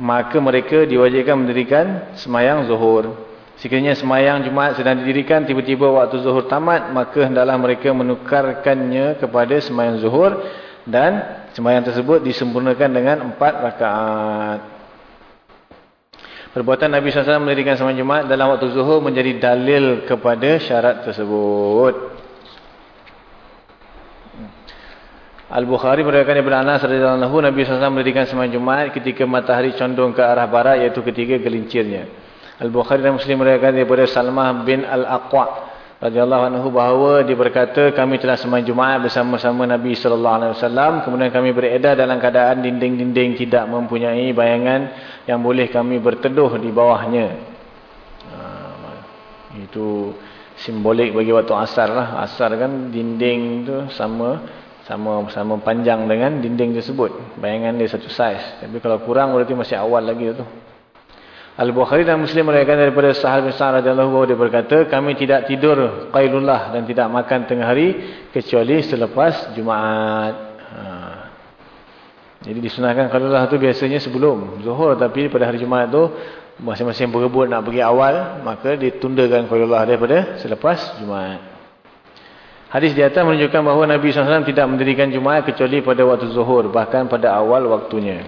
maka mereka diwajibkan mendirikan semayang zuhur. Sekiranya semayang Jumaat sedang didirikan, tiba-tiba waktu zuhur tamat, maka hendaklah mereka menukarkannya kepada semayang zuhur dan semayang tersebut disempurnakan dengan empat rakaat. Perbuatan Nabi SAW mendirikan semayang Jumaat dalam waktu zuhur menjadi dalil kepada syarat tersebut. Al-Bukhari berdasarkan Ibn Anas radhiyallahu Nabi SAW mendirikan semayang Jumaat ketika matahari condong ke arah barat iaitu ketika gelincirnya. Al-Bukhari dan Muslim meriwayatkan daripada Salmah bin Al-Aqwa radhiyallahu anhu bahawa dia berkata kami telah sembahyang Jumaat bersama-sama Nabi sallallahu alaihi wasallam kemudian kami beredar dalam keadaan dinding-dinding tidak mempunyai bayangan yang boleh kami berteduh di bawahnya. Ha, itu simbolik bagi waktu asar lah. Asar kan dinding tu sama sama sama panjang dengan dinding tersebut. Bayangan dia satu saiz. Tapi kalau kurang berarti masih awal lagi tu. Al-Bukhari dan Muslim meriwayatkan daripada Sahal bin Sa'ad radhiyallahu anhu dia berkata, kami tidak tidur qailullah dan tidak makan tengah hari kecuali selepas Jumaat. Ha. Jadi disunahkan qailullah tu biasanya sebelum Zuhur tapi pada hari Jumaat tu masing-masing berebut nak pergi awal, maka ditundakan qailullah daripada selepas Jumaat. Hadis di atas menunjukkan bahawa Nabi SAW tidak mendirikan Jumaat kecuali pada waktu Zuhur, bahkan pada awal waktunya.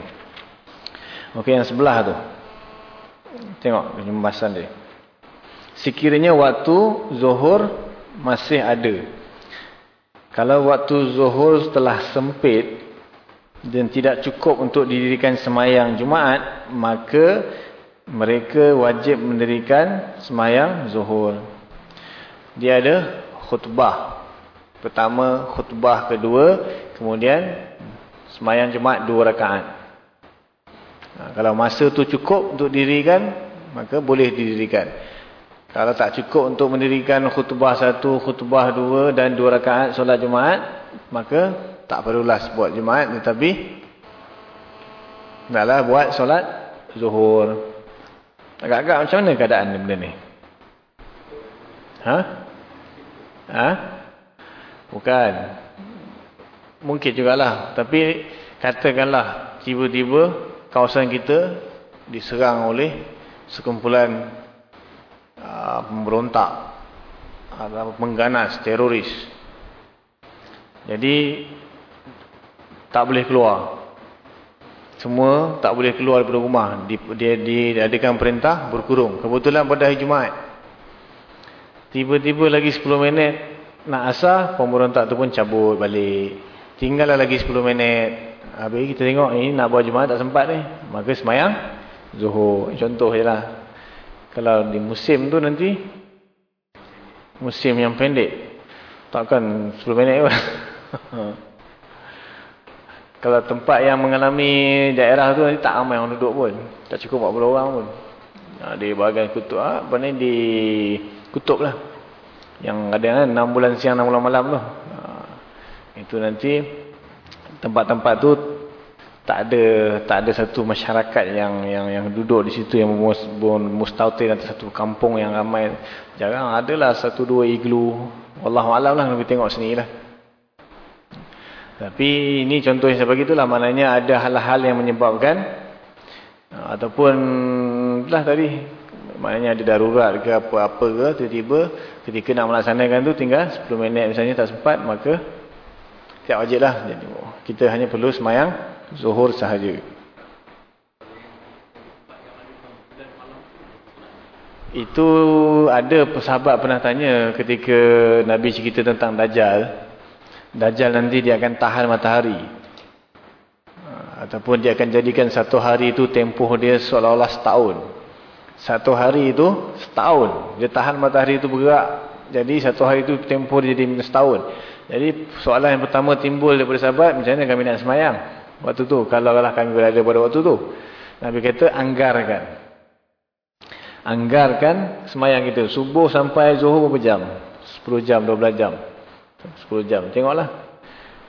Okey, yang sebelah tu. Tengok pembahasan dia. Sekiranya waktu zuhur masih ada. Kalau waktu zuhur telah sempit dan tidak cukup untuk didirikan semayang Jumaat, maka mereka wajib mendirikan semayang zuhur. Dia ada khutbah. Pertama khutbah kedua, kemudian semayang Jumaat dua rakaat. Ha, kalau masa tu cukup untuk dirikan, maka boleh didirikan. Kalau tak cukup untuk mendirikan khutbah satu, khutbah dua dan dua rakaat solat Jumaat, maka tak perlulah buat Jumaat tetapi naklah buat solat zuhur. Agak-agak macam mana keadaan benda ni? Ha? Ha? Bukan. Mungkin jugalah. Tapi katakanlah tiba-tiba kawasan kita diserang oleh sekumpulan uh, pemberontak atau pengganas teroris. Jadi tak boleh keluar. Semua tak boleh keluar daripada rumah. Dia diadakan perintah berkurung. Kebetulan pada hari Jumaat. Tiba-tiba lagi 10 minit nak asar, pemberontak tu pun cabut balik. Tinggallah lagi 10 minit. Habis kita tengok ni nak buat Jumaat tak sempat ni. Maka semayang Zuhur. Contoh je lah. Kalau di musim tu nanti. Musim yang pendek. Takkan 10 minit pun. Kalau tempat yang mengalami daerah tu tak ramai orang duduk pun. Tak cukup 40 orang pun. Di bahagian kutub. Ha, apa ni di kutub lah. Yang ada kan 6 bulan siang 6 bulan malam tu. Ha, itu nanti tempat-tempat tu tak ada tak ada satu masyarakat yang yang yang duduk di situ yang mustautin atau satu kampung yang ramai. Jarang adalah satu dua iglu. Wallahu alam lah kita tengok sini lah. Tapi ini contoh yang saya bagi itulah maknanya ada hal-hal yang menyebabkan ataupun lah tadi maknanya ada darurat ke apa-apa ke tiba-tiba ketika nak melaksanakan tu tinggal 10 minit misalnya tak sempat maka tak wajib lah. Jadi, kita hanya perlu semayang zuhur sahaja. Itu ada sahabat pernah tanya ketika Nabi cerita tentang Dajjal. Dajjal nanti dia akan tahan matahari. Ataupun dia akan jadikan satu hari itu tempoh dia seolah-olah setahun. Satu hari itu setahun. Dia tahan matahari itu bergerak. Jadi satu hari itu tempoh jadi setahun. Jadi soalan yang pertama timbul daripada sahabat, macam mana kami nak semayang waktu tu? Kalau lah kami berada pada waktu tu. Nabi kata anggarkan. Anggarkan semayang kita. Subuh sampai zuhur berapa jam? 10 jam, 12 jam. 10 jam. Tengoklah.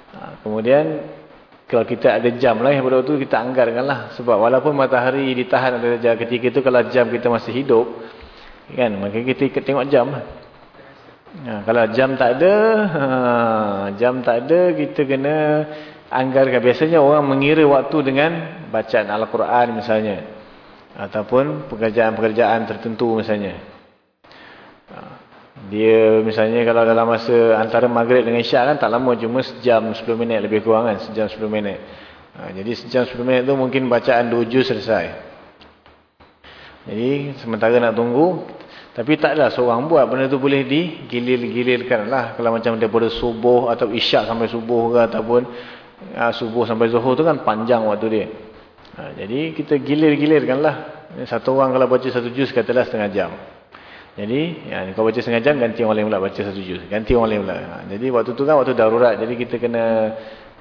Ha, kemudian kalau kita ada jam lah yang pada waktu tu kita anggarkan lah. Sebab walaupun matahari ditahan ada ketika itu kalau jam kita masih hidup. kan? Maka kita tengok jam lah. Ha, kalau jam tak ada, ha, jam tak ada, kita kena anggarkan. Biasanya orang mengira waktu dengan bacaan Al-Quran misalnya. Ataupun pekerjaan-pekerjaan tertentu misalnya. Ha, dia misalnya kalau dalam masa antara maghrib dengan isyak kan tak lama cuma sejam 10 minit lebih kurang kan. Sejam 10 minit. Ha, jadi sejam 10 minit tu mungkin bacaan 2 juz selesai. Jadi sementara nak tunggu, tapi taklah seorang buat benda tu boleh digilir-gilirkan lah. Kalau macam daripada subuh atau isyak sampai subuh ke ataupun uh, subuh sampai zuhur tu kan panjang waktu dia. Ha, jadi kita gilir-gilirkan lah. Satu orang kalau baca satu juz katalah setengah jam. Jadi, ya, kau baca setengah jam, ganti orang lain pula baca satu juz. Ganti orang lain pula. Ha, jadi, waktu tu kan waktu darurat. Jadi, kita kena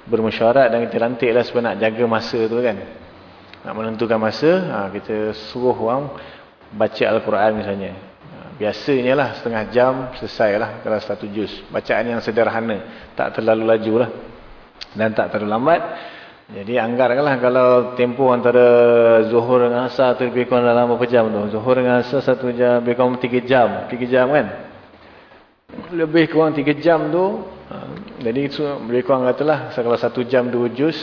bermusyarat dan kita rantik lah supaya nak jaga masa tu kan. Nak menentukan masa, ha, kita suruh orang baca Al-Quran misalnya. Ha, biasanya lah setengah jam selesai lah kalau satu juz. Bacaan yang sederhana. Tak terlalu laju lah. Dan tak terlalu lambat. Jadi anggarkanlah kalau tempoh antara zuhur dengan asar tu lebih kurang dalam berapa jam tu. Zuhur dengan asar satu jam, lebih kurang tiga jam. Tiga jam kan? Lebih kurang tiga jam tu. Ha, jadi lebih kurang katalah kalau satu jam dua juz.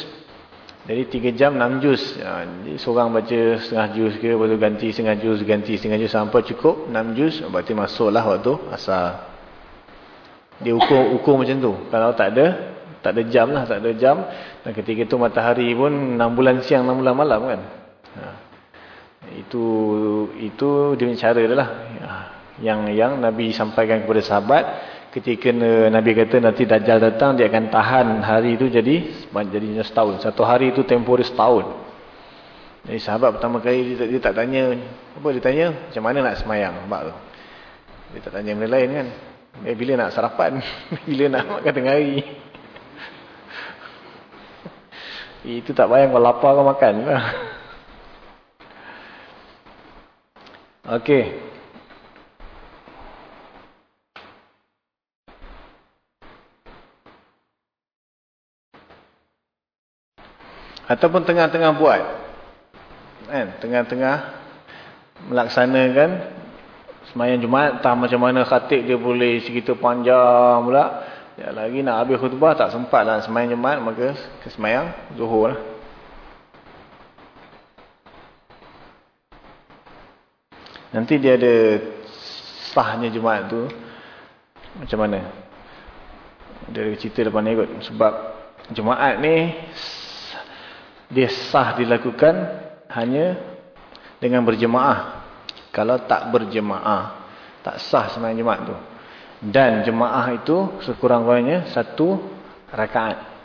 Jadi tiga jam enam juz. Ha, jadi seorang baca setengah juz ke, lepas tu ganti setengah juz, ganti setengah juz sampai cukup enam juz. Berarti masuklah waktu asar. Dia ukur, ukur macam tu. Kalau tak ada, tak ada jam lah, tak ada jam. Dan ketika itu matahari pun 6 bulan siang, 6 bulan malam kan. Ha. Itu itu dia cara dia lah. Ha. Yang, yang Nabi sampaikan kepada sahabat. Ketika Nabi kata nanti Dajjal datang, dia akan tahan hari itu jadi jadinya setahun. Satu hari itu tempoh dia setahun. Jadi sahabat pertama kali dia, dia tak tanya. Apa dia tanya? Macam mana nak semayang? Nampak tu. Dia tak tanya benda lain kan. Eh, bila nak sarapan? bila nak makan tengah hari? Itu tak bayang kalau lapar kau makan. Okey. Ataupun tengah-tengah buat. Kan? Tengah-tengah melaksanakan semayang Jumaat. Tak macam mana khatib dia boleh segitu panjang pula. Ya lagi nak habis khutbah tak sempat lah semayang Jumaat maka kesemayang Zuhur lah. Nanti dia ada sahnya Jumaat tu macam mana? Dia ada cerita depan ni kot sebab Jumaat ni dia sah dilakukan hanya dengan berjemaah. Kalau tak berjemaah tak sah semayang Jumaat tu. Dan jemaah itu sekurang-kurangnya satu rakaat.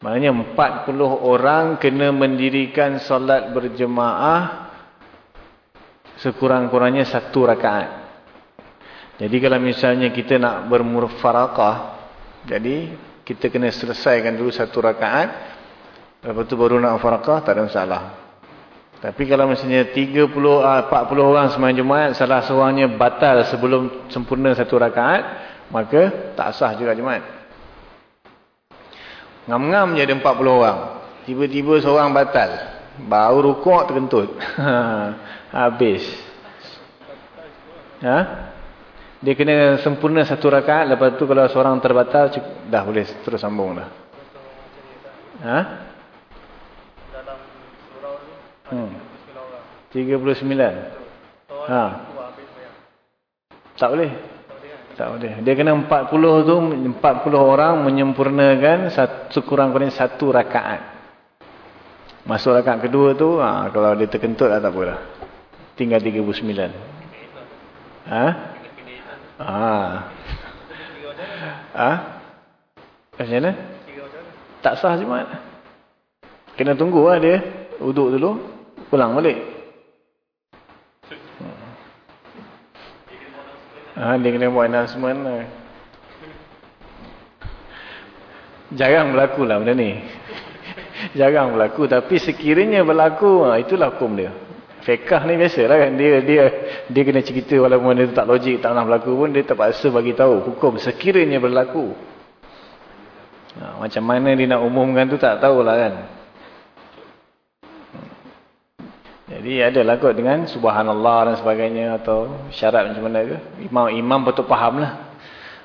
Maknanya 40 orang kena mendirikan solat berjemaah sekurang-kurangnya satu rakaat. Jadi kalau misalnya kita nak bermurfarakah, jadi kita kena selesaikan dulu satu rakaat, lepas tu baru nak farakah, tak ada masalah. Tapi kalau misalnya 30 40 ah, orang sembahyang Jumaat salah seorangnya batal sebelum sempurna satu rakaat, maka tak sah juga Jumaat. Ngam-ngam je ada 40 orang. Tiba-tiba seorang batal. Baru rukuk terkentut. Habis. Ha? Dia kena sempurna satu rakaat lepas tu kalau seorang terbatal dah boleh terus sambung dah. Ha? Hmm. 39. Ha. Tak boleh. Tak boleh. Dia kena 40 tu 40 orang menyempurnakan satu kurang-kurang satu rakaat. Masuk rakaat kedua tu ha, kalau dia terkentut dah tak apalah. Tinggal 39. Ha? Ha. Ha? Macam mana? Tak sah Jumaat. Kena tunggu lah dia. Uduk dulu pulang balik. Ha, dia kena buat announcement lah. Jarang berlaku lah benda ni. Jarang berlaku. Tapi sekiranya berlaku, ha, itulah hukum dia. Fekah ni biasa lah kan. Dia, dia, dia kena cerita walaupun dia tak logik, tak nak berlaku pun, dia terpaksa bagi tahu hukum. Sekiranya berlaku. Ha, macam mana dia nak umumkan tu tak tahulah kan. Jadi adalah kot dengan subhanallah dan sebagainya atau syarat macam mana ke. Imam imam betul faham lah.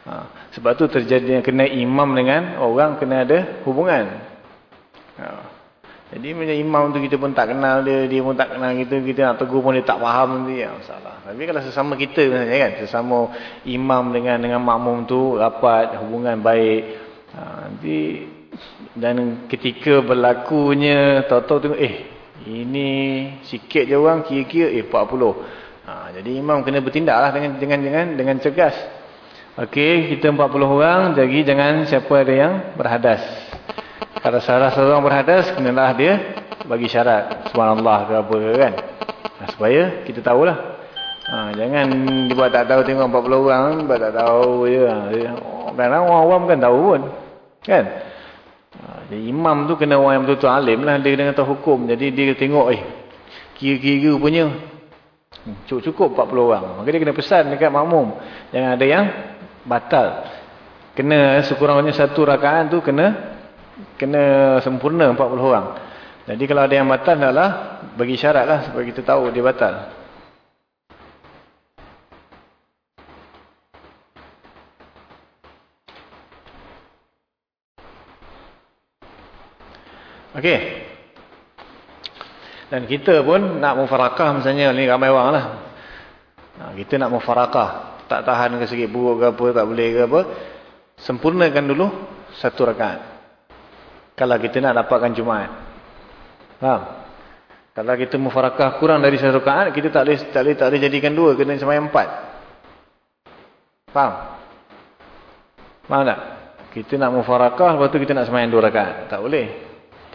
Ha, sebab tu terjadi kena imam dengan orang kena ada hubungan. Ha, jadi macam imam tu kita pun tak kenal dia, dia pun tak kenal kita, kita nak tegur pun dia tak faham nanti. Ya, masalah. Tapi kalau sesama kita misalnya kan, sesama imam dengan dengan makmum tu rapat, hubungan baik. Ha, nanti dan ketika berlakunya tahu-tahu tengok eh ini sikit je orang kira-kira eh 40. Ha, jadi imam kena bertindaklah dengan dengan dengan dengan cergas. Okey, kita 40 orang, jadi jangan siapa ada yang berhadas. Kalau salah seorang berhadas, kenalah dia bagi syarat subhanallah ke apa ke kan. Nah, supaya kita tahulah Ha, jangan buat tak tahu tengok 40 orang buat tak tahu je. Kadang-kadang orang awam kan tahu pun. Kan? Ha, jadi imam tu kena orang yang betul-betul alim lah. Dia kena tahu hukum. Jadi dia tengok eh. Kira-kira punya. Cukup-cukup 40 orang. Maka dia kena pesan dekat makmum. Jangan ada yang batal. Kena sekurang-kurangnya satu rakaat tu kena kena sempurna 40 orang. Jadi kalau ada yang batal adalah bagi syarat lah supaya kita tahu dia batal. Okey. Dan kita pun nak mufarakah misalnya ni ramai orang lah. Kita nak mufarakah. Tak tahan ke sikit buruk ke apa, tak boleh ke apa. Sempurnakan dulu satu rakaat. Kalau kita nak dapatkan Jumaat. Faham? Kalau kita mufarakah kurang dari satu rakaat, kita tak boleh, tak boleh, tak boleh jadikan dua. Kena semayang empat. Faham? Faham tak? Kita nak mufarakah, lepas tu kita nak semayang dua rakaat. Tak boleh.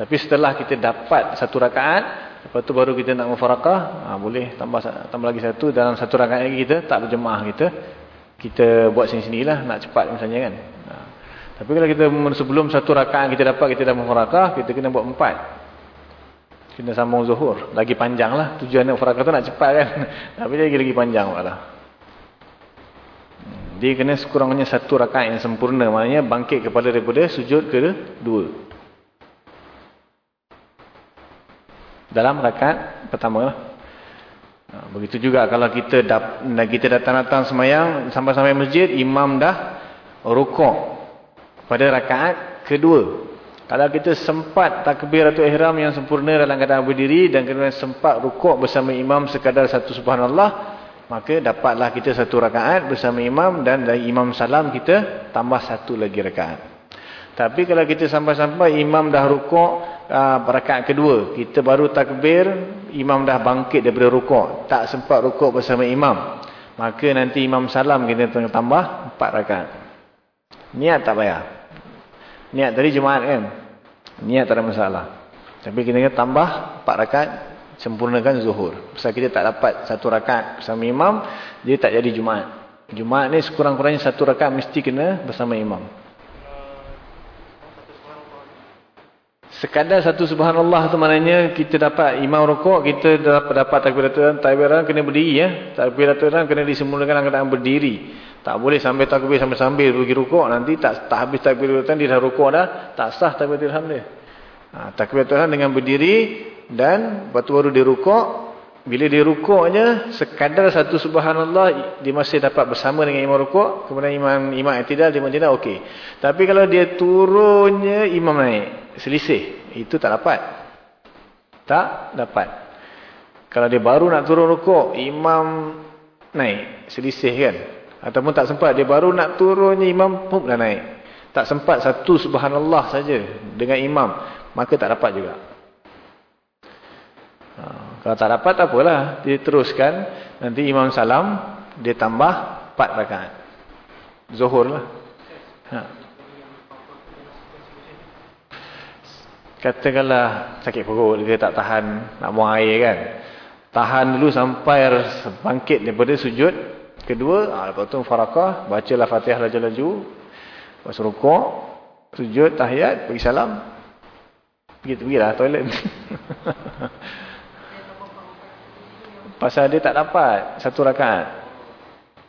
Tapi setelah kita dapat satu rakaat, lepas tu baru kita nak mufarakah, ha, boleh tambah tambah lagi satu dalam satu rakaat lagi kita tak berjemaah kita. Kita buat sini-sinilah nak cepat misalnya kan. Ha. Tapi kalau kita sebelum satu rakaat kita dapat kita dah mufarakah, kita kena buat empat. Kena sambung zuhur. Lagi panjang lah. Tujuan mufarakah tu nak cepat kan. Tapi lagi lagi panjang lah. Dia kena sekurang-kurangnya satu rakaat yang sempurna. Maknanya bangkit kepada daripada sujud ke dua. Dalam rakaat pertama lah. Begitu juga kalau kita dap, kita datang-datang semayang sampai-sampai masjid, imam dah rukuk pada rakaat kedua. Kalau kita sempat takbir atau ihram yang sempurna dalam keadaan berdiri dan kemudian sempat rukuk bersama imam sekadar satu subhanallah, maka dapatlah kita satu rakaat bersama imam dan dari imam salam kita tambah satu lagi rakaat. Tapi kalau kita sampai-sampai imam dah rukuk uh, rakaat kedua kita baru takbir imam dah bangkit daripada rukuk. Tak sempat rukuk bersama imam. Maka nanti imam salam kita tambah empat rakaat. Niat tak payah. Niat tadi Jumaat kan? Niat tak ada masalah. Tapi kita kena tambah empat rakaat sempurnakan zuhur. Sebab kita tak dapat satu rakaat bersama imam dia tak jadi Jumaat. Jumaat ni sekurang-kurangnya satu rakaat mesti kena bersama imam Sekadar satu subhanallah tu maknanya kita dapat imam rukuk, kita dapat dapat takbiratul takbiratul kena berdiri ya. Takbiratul kena disemulakan keadaan berdiri. Tak boleh sampai takbir sambil-sambil pergi rukuk nanti tak tak habis takbiratul dia dah rukuk dah, tak sah takbiratul dia. Ha, takbiratul dengan berdiri dan batu baru dia rukuk. Bila dia rukuknya sekadar satu subhanallah dia masih dapat bersama dengan imam rukuk, kemudian imam imam i'tidal dia macam okey. Tapi kalau dia turunnya imam naik selisih. Itu tak dapat. Tak dapat. Kalau dia baru nak turun rukuk imam naik selisih kan? Ataupun tak sempat dia baru nak turunnya imam pun dah naik. Tak sempat satu subhanallah saja dengan imam maka tak dapat juga. Ha, kalau tak dapat tak apalah. Dia teruskan. Nanti imam salam dia tambah 4 rakaat. Zuhur lah. Ha. Katakanlah sakit perut dia tak tahan nak buang air kan. Tahan dulu sampai bangkit daripada sujud kedua. Ha, lepas tu farakah bacalah fatihah laju-laju. Lepas rukuk sujud tahiyat pergi salam. Pergi pergilah toilet. Pasal dia tak dapat satu rakaat.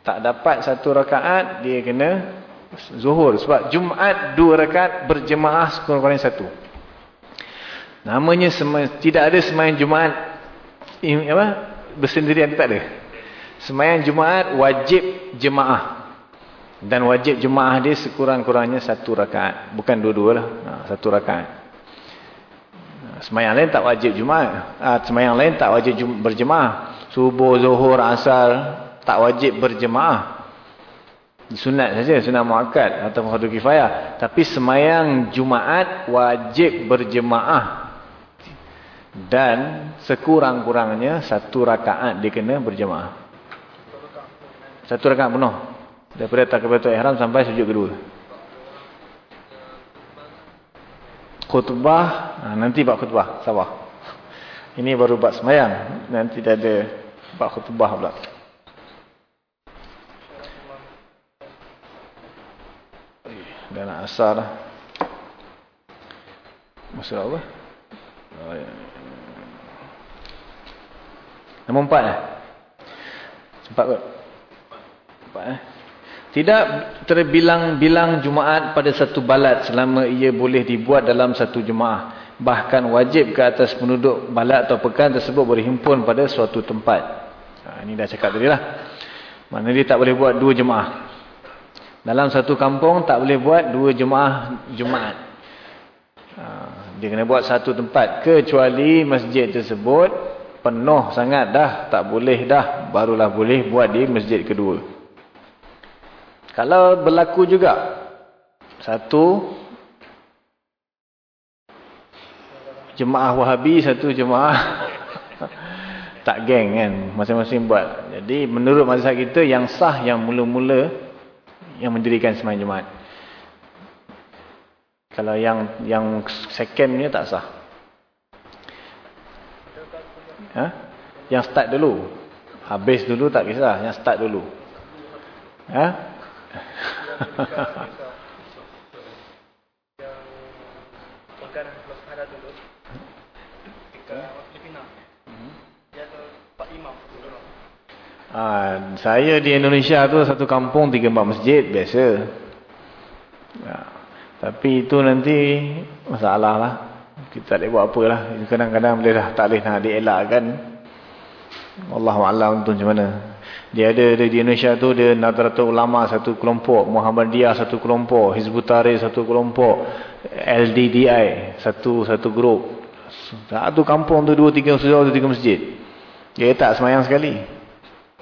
Tak dapat satu rakaat dia kena zuhur. Sebab Jumaat dua rakaat berjemaah sekurang-kurangnya satu Namanya tidak ada semayang Jumaat apa? bersendirian tak ada. Semayang Jumaat wajib jemaah. Dan wajib jemaah dia sekurang-kurangnya satu rakaat. Bukan dua-dua lah. Ha, satu rakaat. Semayang lain tak wajib Jumaat. Ha, semayang lain tak wajib berjemaah. Subuh, zuhur, asar tak wajib berjemaah. Sunat saja, sunat muakkad atau fardu kifayah. Tapi semayang Jumaat wajib berjemaah dan sekurang-kurangnya satu rakaat dia kena berjemaah. Satu rakaat penuh. Daripada takbiratul ihram sampai sujud kedua. Khutbah, ha, nanti buat khutbah, sabar. Ini baru buat semayang, nanti dah ada buat khutbah pula. Eh, dan asar. Masya Allah. Oh, ya. Nombor empat lah. Sempat kot. Empat eh. Tidak terbilang-bilang Jumaat pada satu balat selama ia boleh dibuat dalam satu Jumaat. Bahkan wajib ke atas penduduk balat atau pekan tersebut berhimpun pada suatu tempat. Ha, ini dah cakap tadi lah. Mana dia tak boleh buat dua Jumaat. Dalam satu kampung tak boleh buat dua Jumaat Jumaat. Ha, dia kena buat satu tempat. Kecuali masjid tersebut penuh sangat dah. Tak boleh dah. Barulah boleh buat di masjid kedua. Kalau berlaku juga satu jemaah Wahabi, satu jemaah tak geng kan, masing-masing buat. Jadi menurut mazhab kita yang sah yang mula-mula yang mendirikan sembahyang Jumaat. Kalau yang yang secondnya tak sah. Ha? Yang start dulu. Habis dulu tak kisah, yang start dulu. Ha? Ah, saya di Indonesia tu satu kampung tiga empat masjid biasa. Ya. Tapi itu nanti masalah lah. Kita tak buat apa lah. Kadang-kadang boleh dah tak boleh nak dielakkan. Allahu'alam tu macam mana. Dia ada, ada di Indonesia tu dia Nadratul Ulama satu kelompok, Muhammadiyah satu kelompok, Hizbut Tahrir satu kelompok, LDDI satu satu grup. Satu kampung tu dua tiga masjid, dua tiga masjid. Dia tak semayang sekali.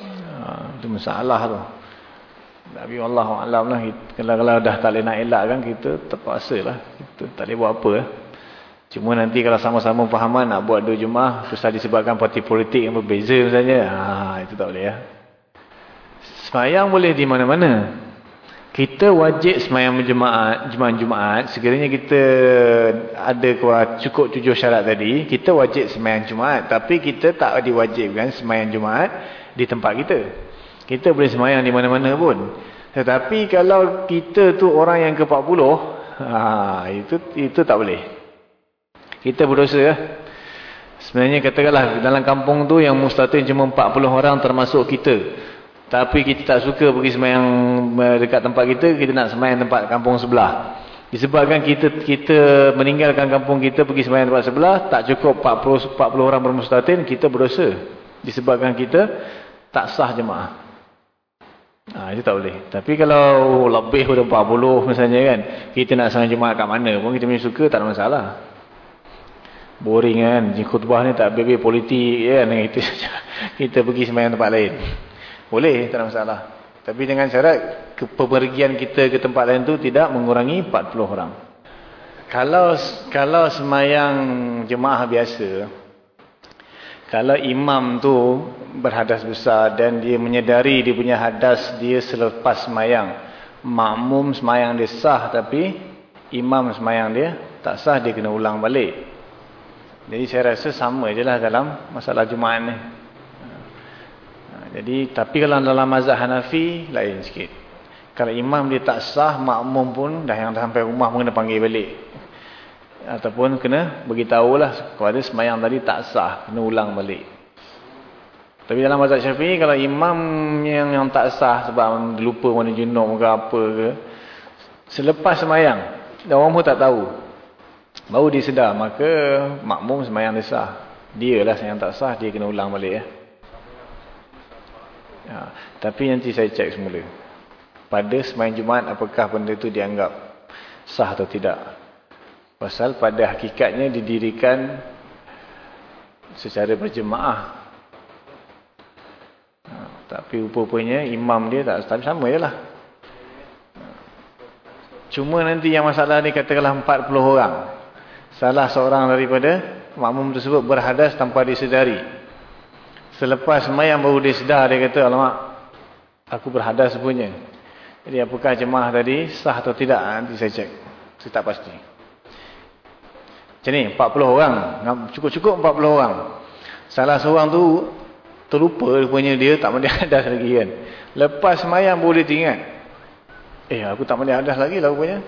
Ha, itu masalah tu. Tapi Allah Alam lah, kalau-kalau dah tak boleh nak elak kan, kita terpaksa lah. Kita tak boleh buat apa lah. Cuma nanti kalau sama-sama fahaman nak buat dua jemaah, susah disebabkan parti politik yang berbeza misalnya, ha, itu tak boleh. Ya. Semayang boleh di mana-mana. Kita wajib semayang berjemaat, jemaat-jemaat. Sekiranya kita ada cukup tujuh syarat tadi, kita wajib semayang jemaat. Tapi kita tak diwajibkan semayang jemaat di tempat kita. Kita boleh semayang di mana-mana pun. Tetapi kalau kita tu orang yang ke-40, ha, itu itu tak boleh. Kita berdosa. Ya? Sebenarnya katakanlah dalam kampung tu yang mustatin cuma 40 orang termasuk kita. Tapi kita tak suka pergi semayang dekat tempat kita, kita nak semayang tempat kampung sebelah. Disebabkan kita kita meninggalkan kampung kita pergi semayang tempat sebelah, tak cukup 40, 40 orang bermustatin, kita berdosa. Disebabkan kita tak sah jemaah. Ha, itu tak boleh. Tapi kalau lebih daripada 40 misalnya kan, kita nak semayang jemaah kat mana pun kita punya suka, tak ada masalah. Boring kan, khutbah ni tak bebek politik kan, kita, kita pergi semayang tempat lain. Boleh, tak ada masalah. Tapi dengan syarat kepergian kita ke tempat lain tu tidak mengurangi 40 orang. Kalau kalau semayang jemaah biasa, kalau imam tu berhadas besar dan dia menyedari dia punya hadas dia selepas semayang, makmum semayang dia sah tapi imam semayang dia tak sah, dia kena ulang balik. Jadi saya rasa sama je lah dalam masalah jemaah ni. Jadi tapi kalau dalam mazhab Hanafi lain sikit. Kalau imam dia tak sah, makmum pun dah yang dah sampai rumah pun kena panggil balik. Ataupun kena beritahulah kepada semayang tadi tak sah, kena ulang balik. Tapi dalam mazhab Syafi'i kalau imam yang yang tak sah sebab lupa mana junub ke apa ke, selepas semayang, orang pun tak tahu. Baru dia sedar, maka makmum semayang dia sah. Dia lah yang tak sah, dia kena ulang balik ya. Ya, tapi nanti saya cek semula. Pada semain Jumaat apakah benda itu dianggap sah atau tidak. Pasal pada hakikatnya didirikan secara berjemaah. Ha, tapi rupanya imam dia tak tapi sama je lah. Cuma nanti yang masalah ni katakanlah 40 orang. Salah seorang daripada makmum tersebut berhadas tanpa disedari. Selepas semayang baru dia sedar, dia kata, alamak, aku berhadas punya. Jadi apakah jemaah tadi sah atau tidak, nanti saya cek. Saya tak pasti. Macam ni, 40 orang. Cukup-cukup 40 orang. Salah seorang tu terlupa rupanya dia tak mandi hadas lagi kan. Lepas semayang baru dia ingat. Eh, aku tak mandi hadas lagi lah rupanya.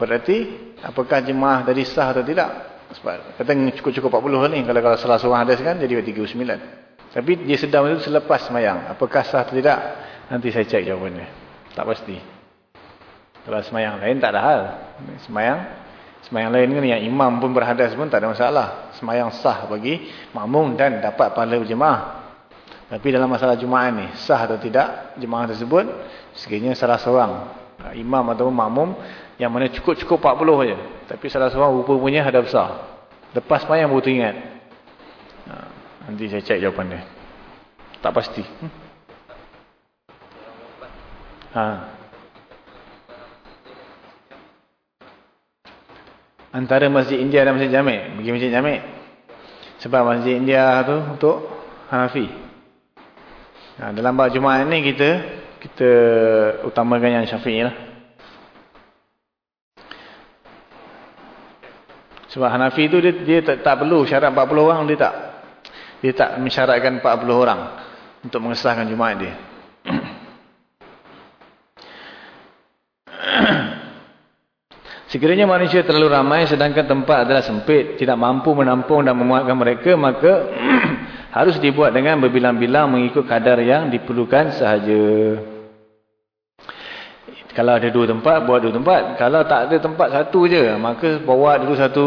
Berarti apakah jemaah tadi sah atau tidak? Sebab kata cukup-cukup 40 ni. Kalau kalau salah seorang hadas kan jadi 39. Tapi dia sedang itu selepas semayang. Apakah sah atau tidak? Nanti saya cek jawapannya. Tak pasti. Kalau semayang lain tak ada hal. Semayang semayang lain kan yang imam pun berhadas pun tak ada masalah. Semayang sah bagi makmum dan dapat pahala berjemaah. Tapi dalam masalah Jumaat ni, sah atau tidak jemaah tersebut, sekiranya salah seorang imam atau makmum yang mana cukup-cukup 40 saja. Tapi salah seorang rupa punya ada besar. Lepas semayang baru teringat. Ha, nanti saya cek jawapan dia. Tak pasti. Hmm? Ha. Antara Masjid India dan Masjid Jamik. Bagi Masjid Jamik. Sebab Masjid India tu untuk Hanafi. Ha, dalam bab Jumaat ni kita kita utamakan yang Syafi'i lah. Sebab Hanafi tu dia, dia tak, tak perlu syarat 40 orang dia tak. Dia tak mensyaratkan 40 orang untuk mengesahkan Jumaat dia. Sekiranya manusia terlalu ramai sedangkan tempat adalah sempit, tidak mampu menampung dan memuatkan mereka, maka harus dibuat dengan berbilang-bilang mengikut kadar yang diperlukan sahaja. Kalau ada dua tempat, buat dua tempat. Kalau tak ada tempat satu je, maka bawa dulu satu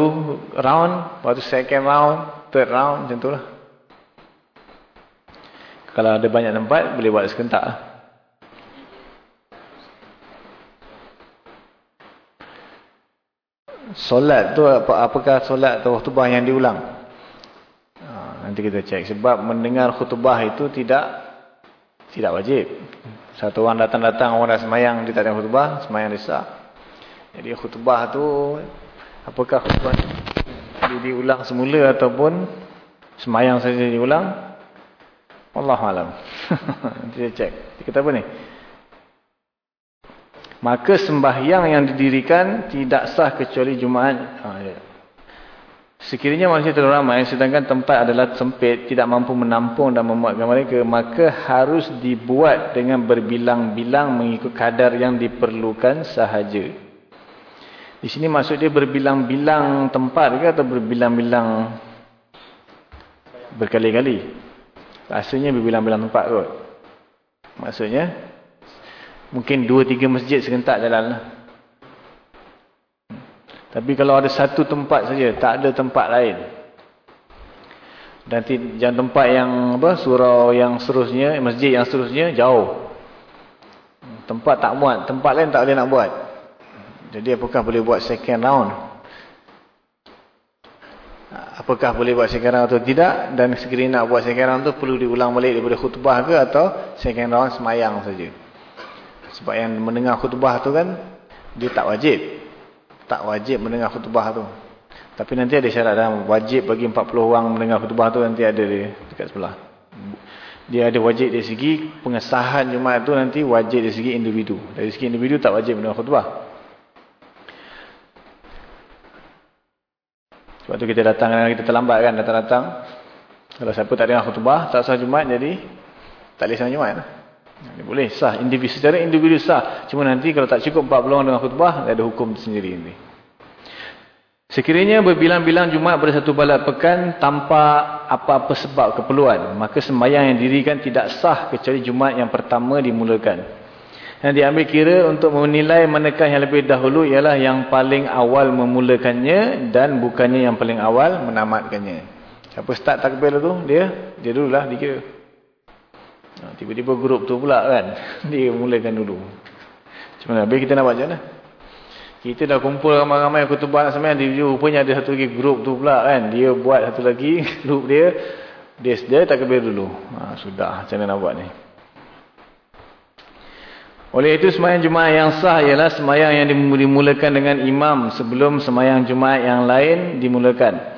round, lepas tu second round, third round, macam tu lah. Kalau ada banyak tempat, boleh buat sekentak lah. Solat tu, apakah solat atau khutbah yang diulang? Ha, nanti kita cek. Sebab mendengar khutbah itu tidak tidak wajib. Satu orang datang-datang, orang dah semayang, dia tak ada khutbah, semayang dia sah. Jadi khutbah tu, apakah khutbah dia diulang semula ataupun semayang saja diulang? Allah. Nanti saya cek. Dia kata apa ni? Maka sembahyang yang didirikan tidak sah kecuali Jumaat. Ha, ya. Sekiranya manusia terlalu ramai sedangkan tempat adalah sempit, tidak mampu menampung dan memuatkan mereka, maka harus dibuat dengan berbilang-bilang mengikut kadar yang diperlukan sahaja. Di sini maksud dia berbilang-bilang tempat ke atau berbilang-bilang berkali-kali? Rasanya berbilang-bilang tempat kot. Maksudnya, mungkin dua tiga masjid serentak jalan lah. Tapi kalau ada satu tempat saja, tak ada tempat lain. Dan jangan tempat yang apa surau yang seterusnya, masjid yang seterusnya jauh. Tempat tak muat, tempat lain tak boleh nak buat. Jadi apakah boleh buat second round? Apakah boleh buat second round atau tidak? Dan sekiranya nak buat second round tu perlu diulang balik daripada khutbah ke atau second round semayang saja. Sebab yang mendengar khutbah tu kan dia tak wajib tak wajib mendengar khutbah tu. Tapi nanti ada syarat dalam wajib bagi 40 orang mendengar khutbah tu nanti ada di dekat sebelah. Dia ada wajib dari segi pengesahan Jumaat tu nanti wajib dari segi individu. Dari segi individu tak wajib mendengar khutbah. Sebab tu kita datang kita terlambat kan datang-datang. Kalau siapa tak dengar khutbah tak sah Jumaat jadi tak boleh sah Jumaat lah. Ini boleh sah. Individu, secara individu sah. Cuma nanti kalau tak cukup 40 orang dengan khutbah, ada hukum sendiri ini. Sekiranya berbilang-bilang Jumaat pada satu balat pekan tanpa apa-apa sebab keperluan. Maka sembahyang yang dirikan tidak sah kecuali Jumaat yang pertama dimulakan. Yang diambil kira untuk menilai manakah yang lebih dahulu ialah yang paling awal memulakannya dan bukannya yang paling awal menamatkannya. Siapa start takbir tu? Dia dia dululah dikira. Ha, tiba-tiba grup tu pula kan. Dia mulakan dulu. Macam mana? Habis kita nak buat macam mana? Kita dah kumpul ramai-ramai kutubah nak semayang. Dia rupanya ada satu lagi grup tu pula kan. Dia buat satu lagi grup dia. Dia sedia tak kebir dulu. Ha, sudah. Macam mana nak buat ni? Oleh itu semayang Jumaat yang sah ialah semayang yang dimulakan dengan imam sebelum semayang Jumaat yang lain dimulakan.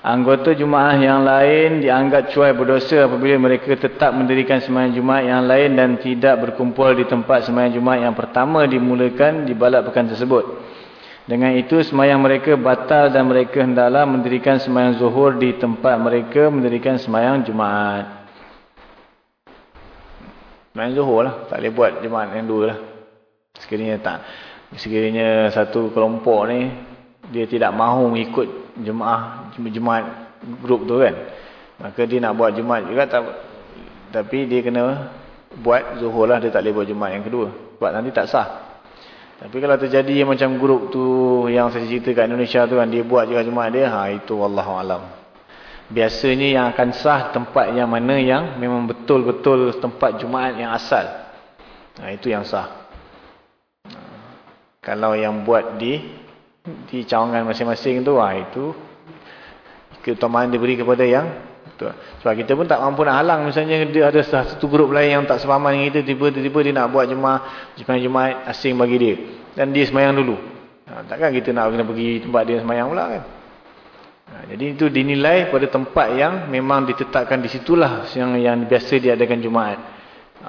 Anggota Jumaat yang lain dianggap cuai berdosa apabila mereka tetap mendirikan semayang Jumaat yang lain dan tidak berkumpul di tempat semayang Jumaat yang pertama dimulakan di balap pekan tersebut. Dengan itu semayang mereka batal dan mereka hendaklah mendirikan semayang zuhur di tempat mereka mendirikan semayang Jumaat. Semayang zuhur lah. Tak boleh buat Jumaat yang dua lah. Sekiranya tak. sekiranya satu kelompok ni dia tidak mahu ikut jemaah jemaat grup tu kan. Maka dia nak buat jemaat juga tak, tapi dia kena buat zuhur lah dia tak boleh buat jemaat yang kedua. Sebab nanti tak sah. Tapi kalau terjadi macam grup tu yang saya cerita kat Indonesia tu kan dia buat juga jemaat dia ha itu wallahualam biasanya yang akan sah tempat yang mana yang memang betul-betul tempat jemaat yang asal. Ha, itu yang sah. Kalau yang buat di di cawangan masing-masing tu, ah itu keutamaan diberi kepada yang tu. Sebab kita pun tak mampu nak halang misalnya dia ada satu grup lain yang tak sepahaman dengan kita tiba-tiba dia nak buat jemaah jemaah asing bagi dia dan dia semayang dulu. Ha, takkan kita nak kena pergi tempat dia semayang pula kan? Ha, jadi itu dinilai pada tempat yang memang ditetapkan di situlah yang yang biasa diadakan Jumaat. Ha,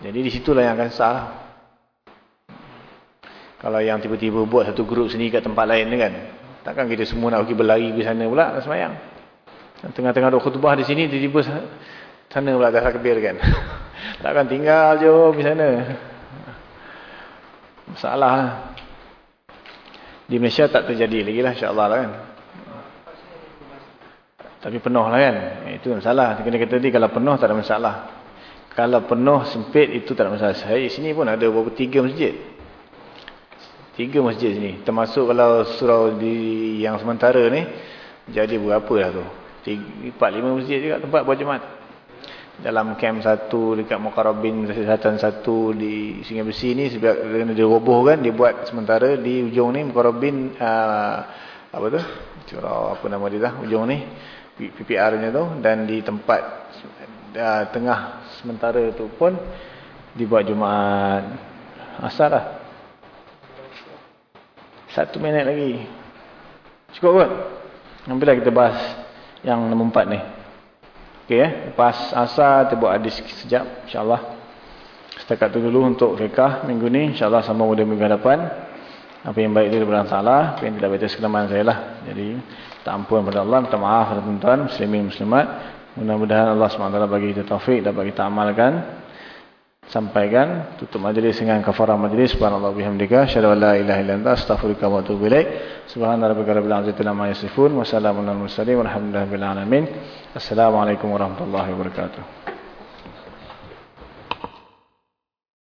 jadi di situlah yang akan sah. Kalau yang tiba-tiba buat satu grup sendiri kat tempat lain kan. Takkan kita semua nak pergi berlari ke sana pula nak semayang. Tengah-tengah duk khutbah di sini tiba-tiba sana pula dah takbir kan. Takkan tinggal je di sana. Masalah. Di Malaysia tak terjadi lagi lah insyaAllah lah kan. Tapi penuh lah kan. Itu masalah. Kena kata tadi kalau penuh tak ada masalah. Kalau penuh sempit itu tak ada masalah. Saya sini pun ada beberapa tiga masjid. Tiga masjid sini. Termasuk kalau surau di yang sementara ni. Jadi berapa lah tu. Empat lima masjid juga tempat buat jemaat. Dalam camp satu dekat Mukarabin Kesihatan satu di Singai Besi ni. Sebab kena dia roboh kan. Dia buat sementara di ujung ni Mukarabin. Uh, apa tu? Curau apa nama dia dah. Ujung ni. PPR nya tu. Dan di tempat uh, tengah sementara tu pun. Dibuat jemaat. Asal lah. Satu minit lagi. Cukup kot? Ambillah kita bahas yang nombor empat ni. Okey eh. Lepas asal kita buat hadis sekejap. InsyaAllah. Setakat tu dulu untuk fiqah minggu ni. InsyaAllah sama mudah minggu hadapan. Apa yang baik itu daripada salah. Apa yang tidak baik itu sekelemahan saya lah. Jadi, tak ampun kepada Allah. Minta maaf kepada tuan-tuan. Muslimin, muslimat. Mudah-mudahan Allah SWT bagi kita taufik. Dapat kita amalkan sampaikan. Tutup majlis dengan kafarah majlis. Subhanallah bihamdika. Syada la ilaha illa anta astaghfiruka wa atubu ilaik. Subhana rabbika rabbil izzati amma yasifun. Wa salamun alal mursalin. Walhamdulillahi rabbil alamin. Assalamu alaikum warahmatullahi wabarakatuh